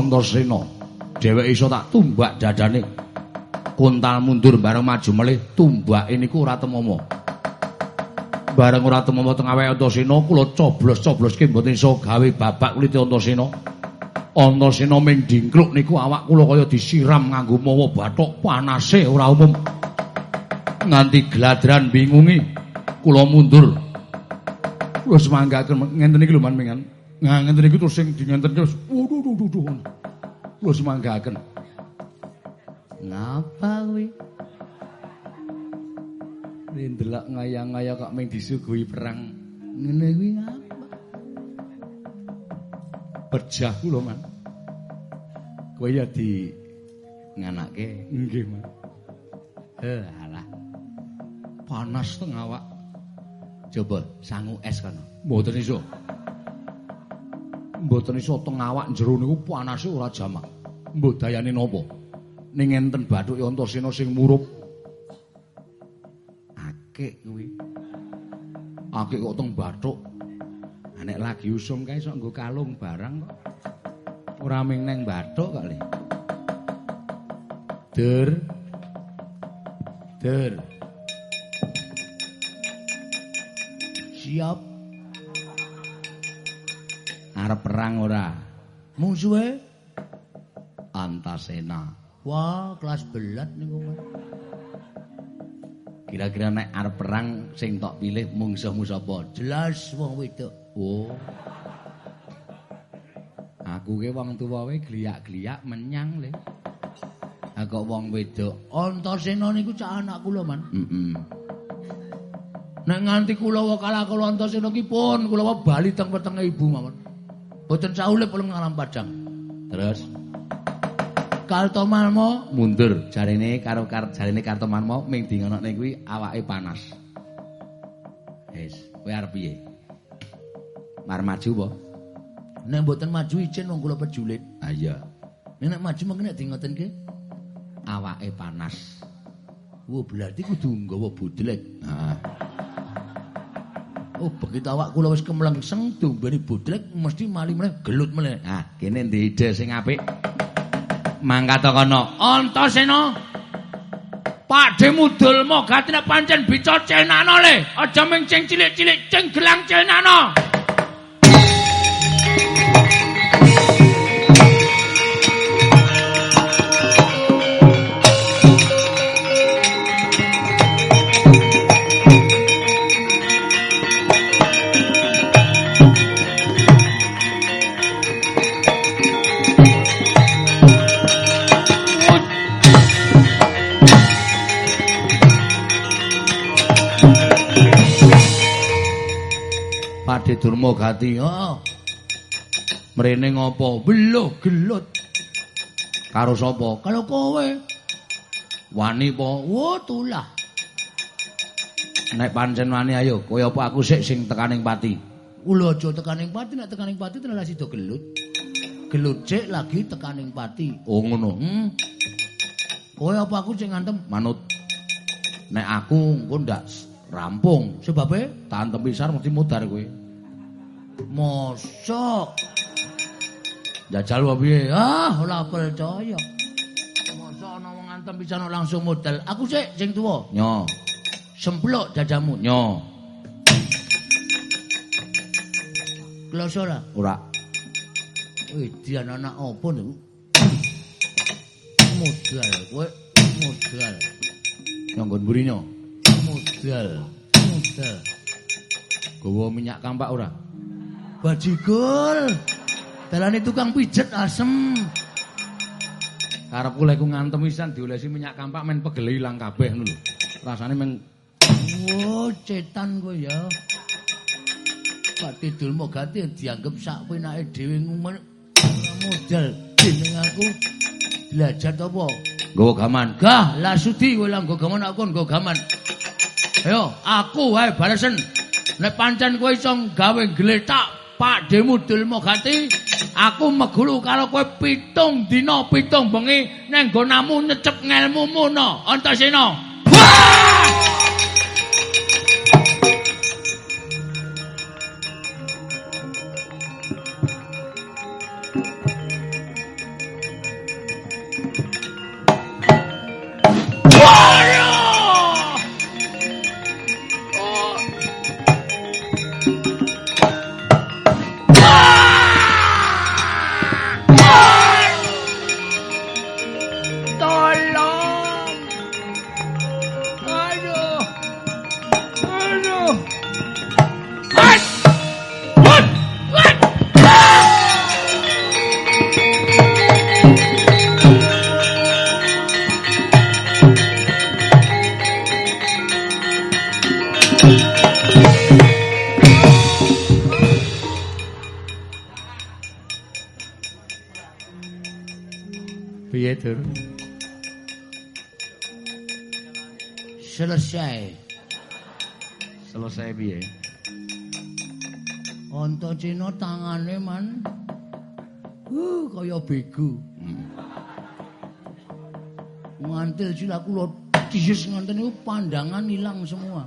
Antasena. Dheweke iso tak tumbak dadane. Kuntal mundur bareng maju melih tumbake niku ora temomo. Bareng ora temomo teng awake Antasena kula coblos-cobloske mboten iso gawe babak kulit Antasena. Antasena ming dingkluk niku awak kula kaya disiram nganggo mawa bathok panase ora umum. Nganti gladran bingungi. Kula mundur. Kula semanggaken ngenten iki lho man mengan. Nah, ngenten iki terus sing dingenten terus. Duh, duh, duh. Kula semanggaken. Ngapa kuwi? Ndelok ngayang-ngayang kok mung disuguhi perang. Ngene kuwi ngapa? Berjah kula man. Kowe ya di nganake. Nggih, Man. Eh, alah. Panas teng awak. Coba sangu es kono. Mboten iso. Mboten iso teng awak jero niku panase ora jamak. Mbok dayane napa? Ning enten bathuk Antasena sing murup. Akik kuwi. Akik kok teng bathuk. Nek lagi usum kae sok nggo kalung barang kok. Ora ming neng bathuk kok, Le. Dur. Dur. Siap. Arep perang ora? Musuhe Antasena. Wah, kelas belat niku. Kira-kira nek arep perang sing tok pilih mungsuhmu sapa? Jelas wong wedok. Oh. Aku ke wong tuwa wae gliyak-gliyak menyang le. Aku wong wedok. Antasena niku cah anak kula, Man. Heeh. Nek nganti kula wa kalah kula Antasena ki pun kula wa bali teng wetenge ibu mawon. Boten saulip kula ngalam padang. Terus Kartomalmo mundur jarene karo kar jarene Kartomalmo ming dingonokne kuwi awake panas. Wis, kowe arep piye? Mar maju apa? Nek mboten maju icin wong kula pejulit. Ah iya. Nek maju mengko nek dingotenke awake panas. Wo berarti kudu nggawa budlek. Nah. Oh, begitu awak kula wis kemlengseng dombene budlek mesti mali meneh gelut meneh. Nah, kene ndi ide sing apik. Mangkat kono. Antasena. Pakde mudul mogatine pancen bica cenana le. Aja ming cing cilik-cilik cing gelang cenana. Durma Gati. Oh. Mrene ngopo? Beluh gelut. Karo sapa? Karo kowe. Wani po? Wo tulah. Nek pancen wani ayo, kowe apa aku sik sing tekaning pati? Kula aja tekaning pati, nek tekaning pati tenan sida gelut. Gelut sik lagi tekaning pati. Oh ngono. Hmm. Kowe apa aku sing ngantem? Manut. Nek aku engko ndak rampung. Sebabe tantem pisar mesti mudar kowe. Mosok. Jajal wae piye? Ah, ora percaya. Mosok ana wong ngantem pisan langsung modal. Aku sik sing tuwa. Nyo. Sempluk jajamu. Nyo. Kloso ora? Ora. Wih, dia anak apa niku? Modal, kowe modal. Nyonggon mburi nyo. Modal, modal. Gawa minyak kampak ora? Bajigol. Dalane tukang pijet asem. Karepku lek ku ngantem pisan diolesi minyak kampak men pegele ilang kabeh ngono lho. Rasane men Wo, cetan kowe ya. Pak Tidul Mogati dianggep sak penake dhewe ngumen modal dening aku belajar apa? Nggawa gaman. Gah, lah sudi kowe lah nggo gaman aku nggo gaman. Ayo, aku wae balesen. Nek pancen kowe iso gawe gletak Pak Demudul Mogati, aku megulu karo kowe pitung dina pitung bengi nang nggonamu nyecep ngelmumu no, Antasena. Kaya bego. Hmm. Ngantil sila kula diis nganten niku pandangan ilang semua.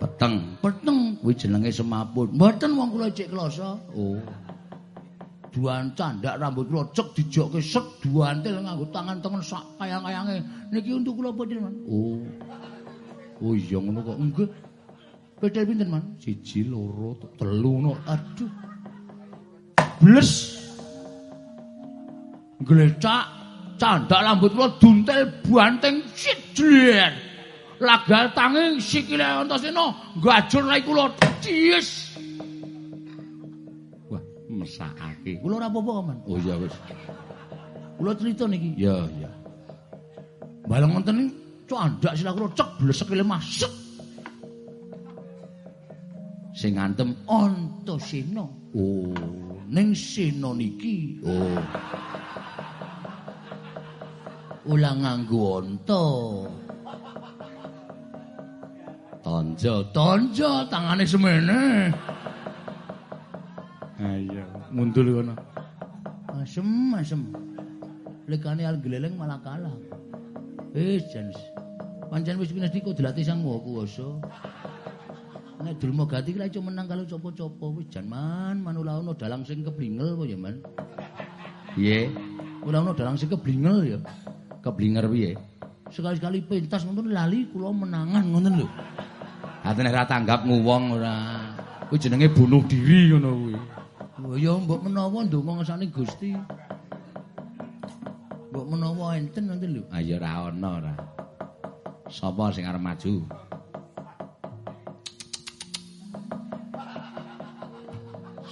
Peteng, peteng kuwi jenenge semaput. Mboten wong kula cek kloso. Oh. duan candak rambut kula cek dijokke set duantil nganggo tangan tengen sak kayang-kayange niki untuk kula bodil man oh oh iya ngono kok nggih bedel pinten man siji loro telu no aduh bles glecak candak rambut kula duntel buanteng sit jlen lagal tangi sikile antasena gajur lai kula dies mesakake. Kula ora apa-apa, Man. Oh iya wis. Kula crita niki. Ya, iya. Baleng wonten candak sila kula cek blesek le masuk. Sing ngantem Antasena. Oh, ning Sena niki. Oh. Ulang nganggo onto. Tonjo, tonjo tangane semene. Ha iya, mundul kono. Asem, asem. Lekane al geleleng malah kalah. Eh, jan. Pancen wis pindah diko dilatih sang Kuwasa. Nek Dulma Gati ki lek menang kalau copo-copo wis jan man manula ono dalang sing keblingel apa ya, Man? Piye? Ora ono dalang sing keblingel ya. Keblinger piye? Sekali-sekali pentas ngoten lali kula menangan ngoten lho. Atene ora tanggap nguwong ora. Kuwi jenenge bunuh diri ngono kuwi. Oh ya mbok menawa ndonga ngesane Gusti. Mbok menawa enten nanti lho. Ah ya ora ana ora. Sapa sing arep maju?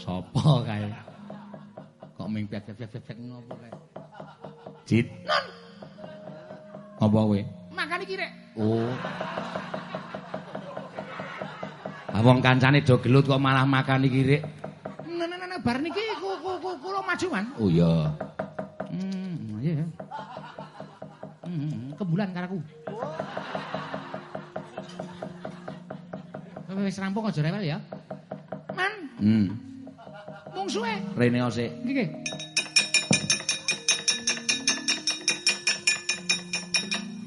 Sapa kae? Kok ming pet-pet-pet ngopo kae? Jit. Apa kowe? Makan iki rek. Oh. Ah wong kancane do gelut kok malah makan iki rek. Nah, bar niki kula maju man. Oh iya. Hmm, iya. Hmm, kebulan karaku. Wis rampung aja rewel ya. Man, Hmm. Mungsuhe. Rene sik. Nggih.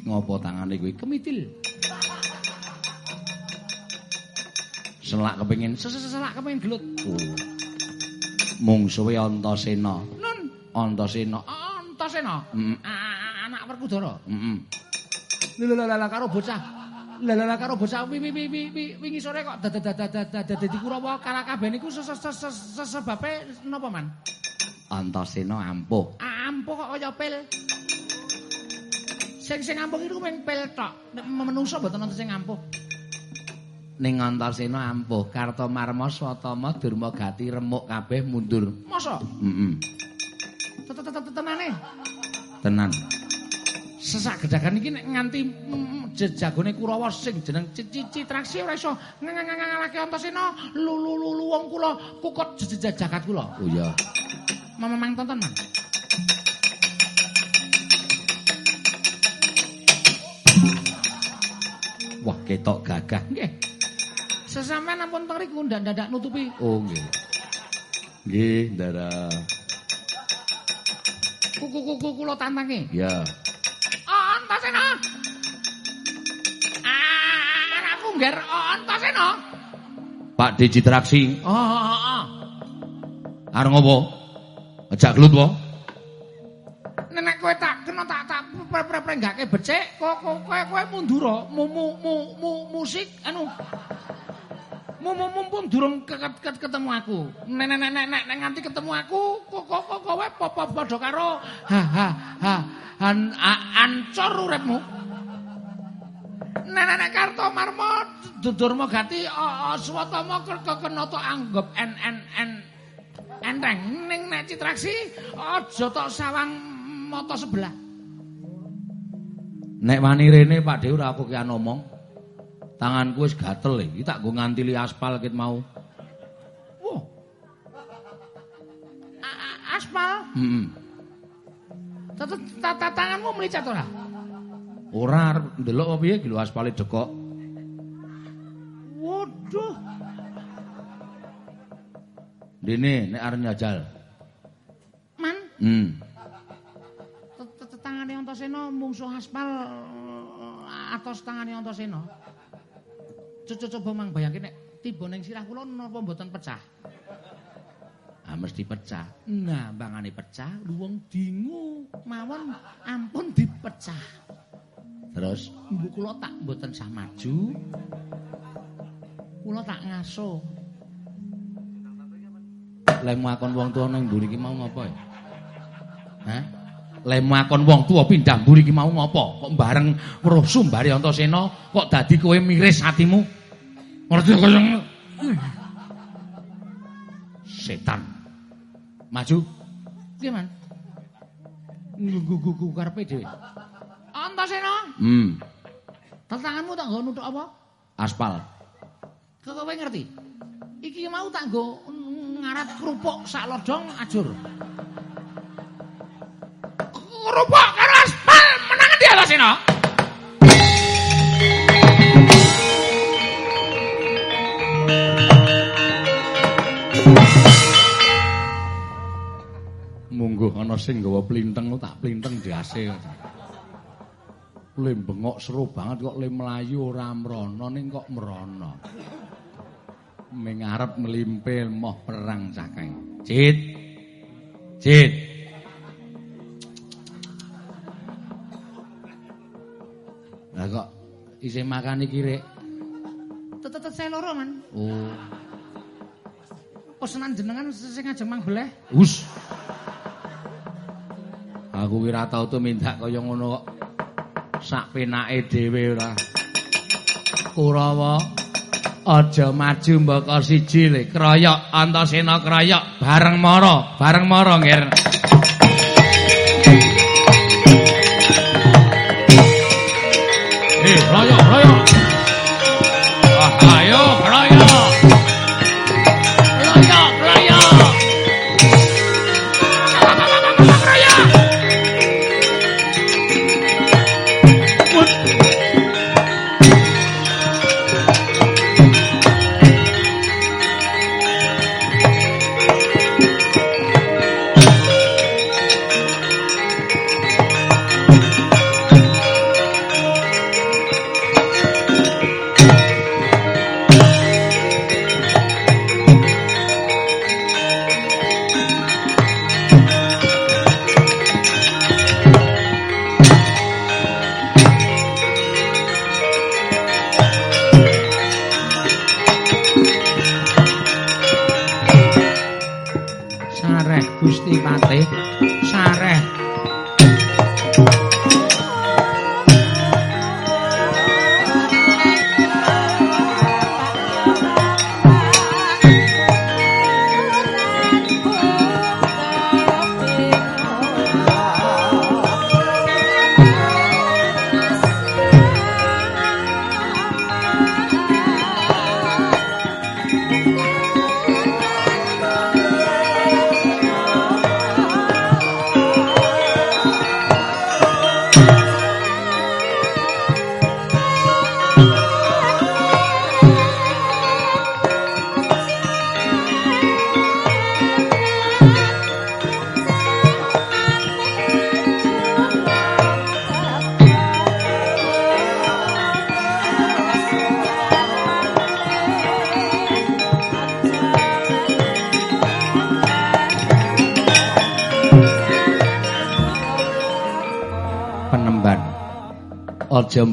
Ngopo tangane kuwi? Kemitil. Selak kepengin Seselak kepengin gelut. Oh. Mungsuhe Antasena. Nun, Antasena. Antasena. Mm. A- Anak Werkudara. Heeh. Lha lha lha karo bocah. Lha karo bocah wi wi wi wi wingi sore kok dadi Kurawa Karakaben niku sesebabe napa man? Antasena ampuh. Ampuh kok kaya pil. Sing sing ampuh iku mung pil tok. Nek menungso mboten wonten sing ampuh. Ning Antasena ampuh, Kartomarma Swatama Durmagati remuk kabeh mundur. Masa? Heeh. Tenane. Tenan. Sesak gedagan iki nek nganti jejagone Kurawa sing jeneng Citraksi ora iso ngangalake Antasena lulu-lulu wong kula kukut jagat kula. Oh iya. Mamang tonton, Mang. Wah, ketok gagah. Nggih. Sesampeyan ampun teng riku ndak-ndak nutupi. Oh nggih. Nggih, Ndara. Kuku-kuku kula tantange. Ya. Antasena. Ngger Antasena. Pak D Citraksi, Oh, oh, oh. arep ngopo? Ajak gelut wae. Nenek kowe tak kena tak tak pre-pre-prenggake becik, kok kowe kowe mundur mu mu mu, mu musik anu. Mu mu mumpun durung ketemu aku. Nek nek nek nganti ketemu aku, kok kok kowe padha karo ha ha ha an ancur uripmu. Nek nek nek Karto Marmo Durma Gati Swatama kena tok anggap en en en enteng ning nek Citraksi aja tok sawang mata sebelah. Nek wani rene Pak Dew ora aku ki omong. Tanganku wis gatel iki tak nggo ngantili aspal ket mau. Wah. Aspal. Heeh. Tanganmu melicat ora? Ora arep ndelok apa piye lho aspale dekok. Waduh. Dene nek arep nyajal. Man. Hmm. Tangane Antasena mungsuh aspal atos tangane Antasena. Coba mang bayangke nek tiba ning sirah kula napa mboten pecah. Ah mesti pecah. Nah, bangane pecah, luwung dingu mawon ampun dipecah. Terus ibu kula tak mboten sah maju. Kula tak ngaso. Lemu akon wong tuwa ning mburi iki mau ngopo ya? Hah? Lemu akon wong tuwa pindah mburi iki mau ngopo? Kok bareng weruh sumbare Antasena kok dadi kowe miris atimu? Ngerti kaya setan. Maju. Piye, Man? Nggugu karepe dhewe. Antasena. Hmm. Tanganmu tak nggo nuthuk apa? Aspal. Kok kowe ngerti? Iki mau tak nggo ngarat kerupuk sak lodong ajur. Kerupuk karo aspal menang ndi Antasena? mungguh ana sing nggawa plinteng tak plinteng diase. Le bengok seru banget kok le melayu ora mrono ning kok mrono. Ming arep melimpil moh perang cakeng. Cit. Cit. Lah kok isih makan iki rek? Tetet saya loro, Man. Oh. Pesenan jenengan sing ngajeng mang beleh. Hus. Aku ora tau tuh minta kaya ngono kok. Sak penake dhewe ora. Kurawa aja maju mbaka siji le. Kroyok Antasena kroyok bareng mara, bareng mara ngger.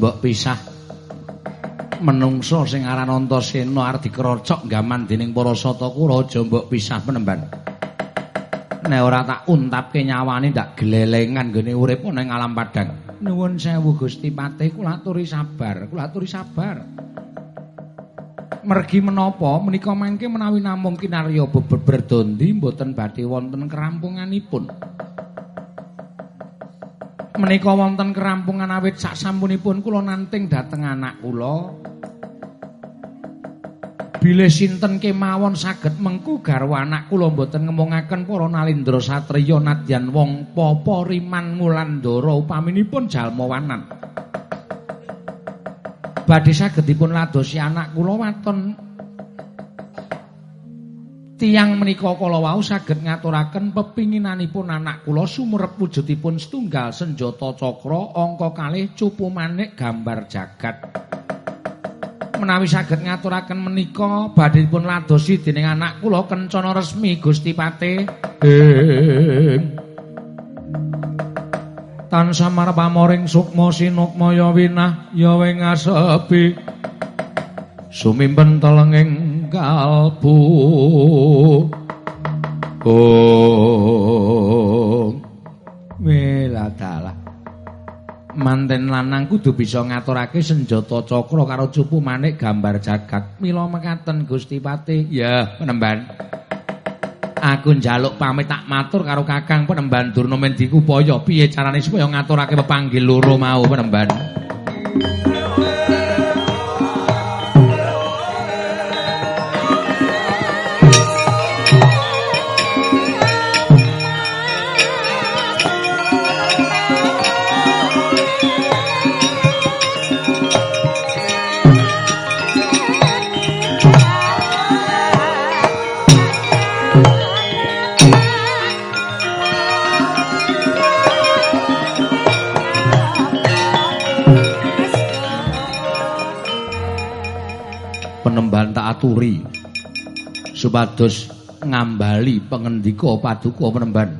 Mbok pisah. Menungso sing aran Antasena arep dikrocok gaman dening para Satakura aja mbok pisah penemban. Nek ora tak untapke nyawane ndak gelelengan gene urip ning alam padang. Nuwun sewu Gusti Patih, kula aturi sabar, kula aturi sabar. Mergi menapa menika mangke menawi namung kinarya beber dondi mboten badhe wonten kerampunganipun. Menika wonten kerampungan awit sak sampunipun kula nanting dhateng anak kula. Bilih sinten kemawon saged mengku garwa anak kula mboten ngemongaken para nalindra satriya nadyan wong papa riman ngulandara upaminipun jalma wanan. Badhe saged dipun ladosi anak kula waton Tiang menika kala wau saged ngaturaken pepinginanipun anak kula sumrep wujudipun setunggal senjata cakra angka kalih cupu manik gambar jagat. Menawi saged ngaturaken menika badhe dipun ladosi dening anak kula kencana resmi Gusti Pate. Tan samar pamoring sukma sinukma ya winah ya wingasepi. Sumimpen telenging kalbu oh weladalah manten lanang kudu bisa ngaturake senjata cakra karo cupu manik gambar jagat. Mila mekaten Gusti Pati ya. Penemban. Aku njaluk pamit tak matur karo Kakang penemban Durna Mendikupaya piye carane supaya ngaturake pepanggil loro mau penemban aturi supados ngambali pengendika paduka penemban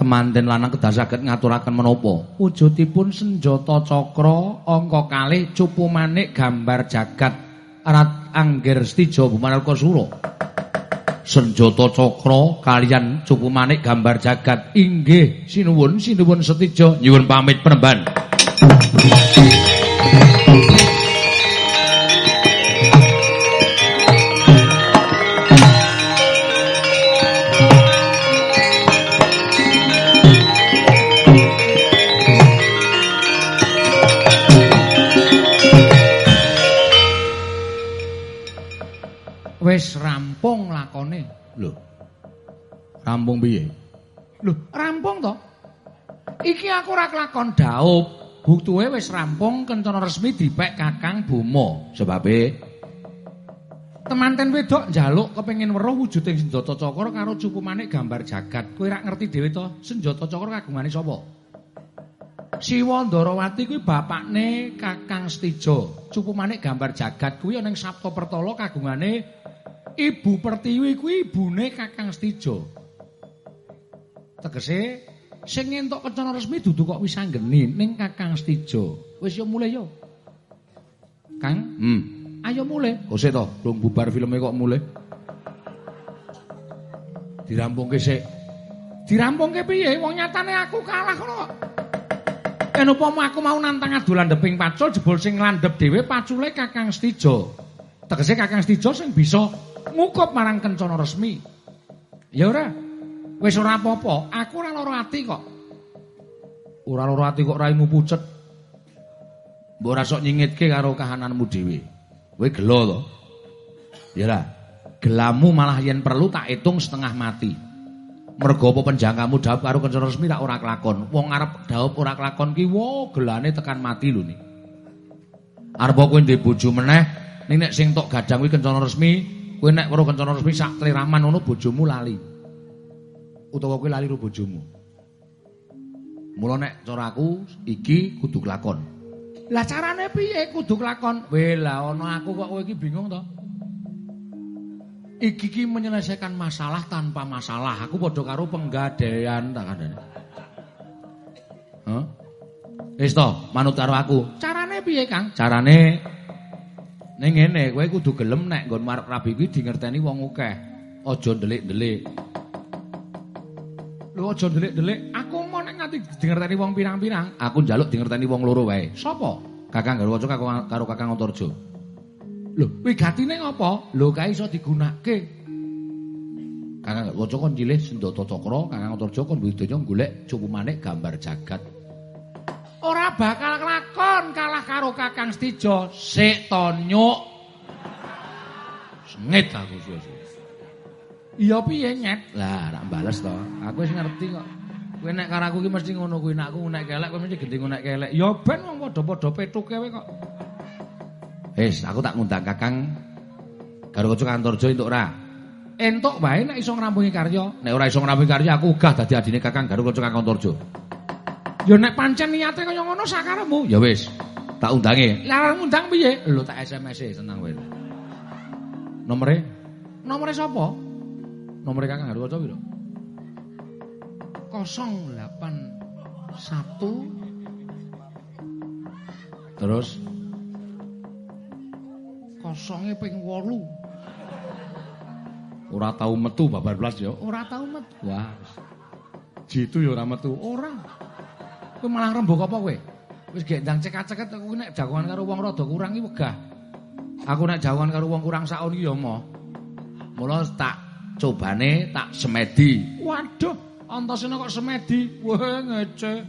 temanten lanang kedah saged ngaturaken menapa? Wujudipun senjata cakra angka kalih cupu manik gambar jagat rat angger stija bumanalka sura. Senjata cakra kalian cupu manik gambar jagat inggih sinuwun sinuwun setija nyuwun pamit penemban Lho. Rampung piye? Lho, rampung to. Iki aku ora kelakon daup. Buktuwe wis rampung kencana resmi dipek Kakang Bomo. Sebabe temanten wedok njaluk kepengin weruh wujuding senjata cakra karo cupu manik gambar jagat. Kowe ora ngerti dhewe to, senjata cakra kagungane sapa? Siwa Ndarawati kuwi bapakne Kakang Stija. Cupu manik gambar jagat kuwi ana ing Sapta Pertala kagungane Ibu Pertiwi kuwi ibune Kakang Stija. Tegese sing entuk kencana resmi dudu kok wis anggeni ning Kakang Stija. Wis yo mulai yo. Kang, hmm. ayo mulai. Kose to, belum bubar filmnya kok mulai. Dirampungke sik. Dirampungke piye? Wong nyatane aku kalah kok. En upama aku mau nantang adu landheping pacul jebul sing landhep dhewe pacule Kakang Stija. Tegese Kakang Stija sing bisa ngukup marang kencana resmi. Ya ora. Wis ora apa-apa, aku ora lara ati kok. Ora lara ati kok raimu pucet. Mbok ora sok nyingitke karo kahananmu dhewe. Kowe gelo to? Ya ora. Gelamu malah yen perlu tak hitung setengah mati. Mergo apa penjangkamu dhawuh karo kencana resmi tak ora kelakon. Wong arep dhawuh ora kelakon ki wo gelane tekan mati lho ni. Arep kowe ndek bojo meneh, ning nek sing tok gadang kuwi kencana resmi kowe nek karo kencana resmi sak triraman ngono bojomu lali. Utawa kowe lali karo bojomu. Mula nek cara aku iki kudu kelakon. Lah carane piye kudu kelakon? Weh lah ana aku kok kowe iki bingung to. Iki ki menyelesaikan masalah tanpa masalah. Aku padha karo penggadean tak kandhane. Hah? Wis to, manut karo aku. Carane piye, Kang? Carane Ning ngene, kowe kudu gelem nek nggon marep rabi kuwi dingerteni wong akeh. Aja ndelik-ndelik. Lho aja ndelik-ndelik. Aku mau nek nganti dingerteni wong pirang-pirang, aku njaluk dingerteni wong loro wae. Sapa? Kakang Garwaca karo Kakang Antarja. Lho, wigatine ngopo? Lho kae iso digunakake. Kakang Garwaca kon cilih sendata cakra, Kakang Antarja kon widaya golek cupu manik gambar jagat. Ora bakal kelakon kalah karo Kakang Stija. Sik to nyuk, Ngit aku suwe-suwe. Iya piye nyet? Lah, rak bales to. Aku wis ngerti kok. Kowe nek karo aku iki mesti ngono kuwi nek aku nek kelek kowe mesti gendeng nek kelek. Ya ben wong padha-padha petuke kowe kok. Wis, aku tak ngundang Kakang karo kanca Kantorjo entuk ora? Entuk wae nek iso ngrampungi karya. Nek ora iso ngrampungi karya aku uga dadi adine Kakang karo kanca Kantorjo. Ya nek pancen niate kaya ngono sakaremu, ya wis. Tak undange. Lah ngundang piye? Lho tak SMS-e seneng kowe. Nomere? Nomere sapa? Nomere Kakang kanca piro? 081 Terus kosonge ping 8. Ora tau metu babar blas ya. Ora tau metu. Wah. Jitu ya ora metu. Ora. Kowe malah rembug apa kowe? Wis gek ndang cekak-ceket aku nek jagongan karo wong rada kurang iki wegah. Aku nek jagongan karo wong kurang sakon iki ya moh. Mula tak cobane tak semedi. Waduh, Antasena kok semedi. Wah, ngece.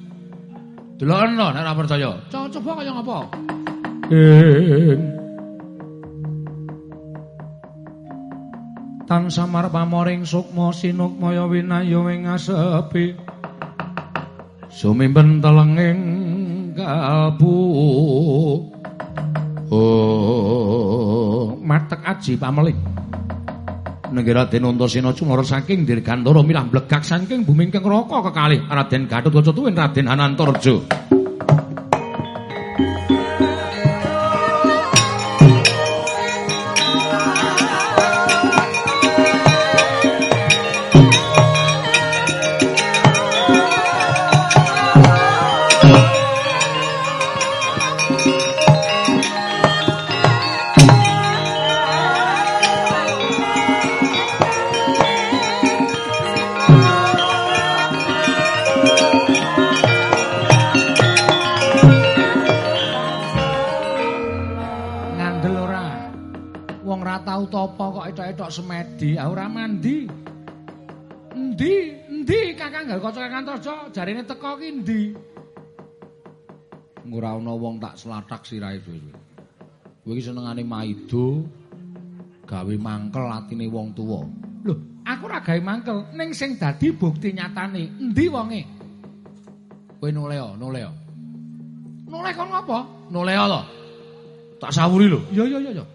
Deloken lho nek ora percaya. Coba kaya ngapa? ing tan samar pamoring sukma sinukmaya winayo ing asepi Sumimpen telenging kalbu. Oh, matek aji pameling. Nenggih Raden Antasena cumara saking Dirgantara milah blegak saking bumi ingkang raka kekalih Raden Gatotkaca tuwin Raden Anantarja. Semedi, ah ora mandi. Endi? Endi Kakang Garkaca Kantorjo jarine teko ki endi? Ora ana wong tak slathak sirahe suwe-suwe. Kowe iki senengane maido gawe mangkel atine wong tuwa. Lho, aku ora gawe mangkel, ning sing dadi bukti nyatane endi wonge? Kowe noleo, noleo. Noleh kon ngapa? Noleo to. Tak sawuri lho. Iya iya iya iya.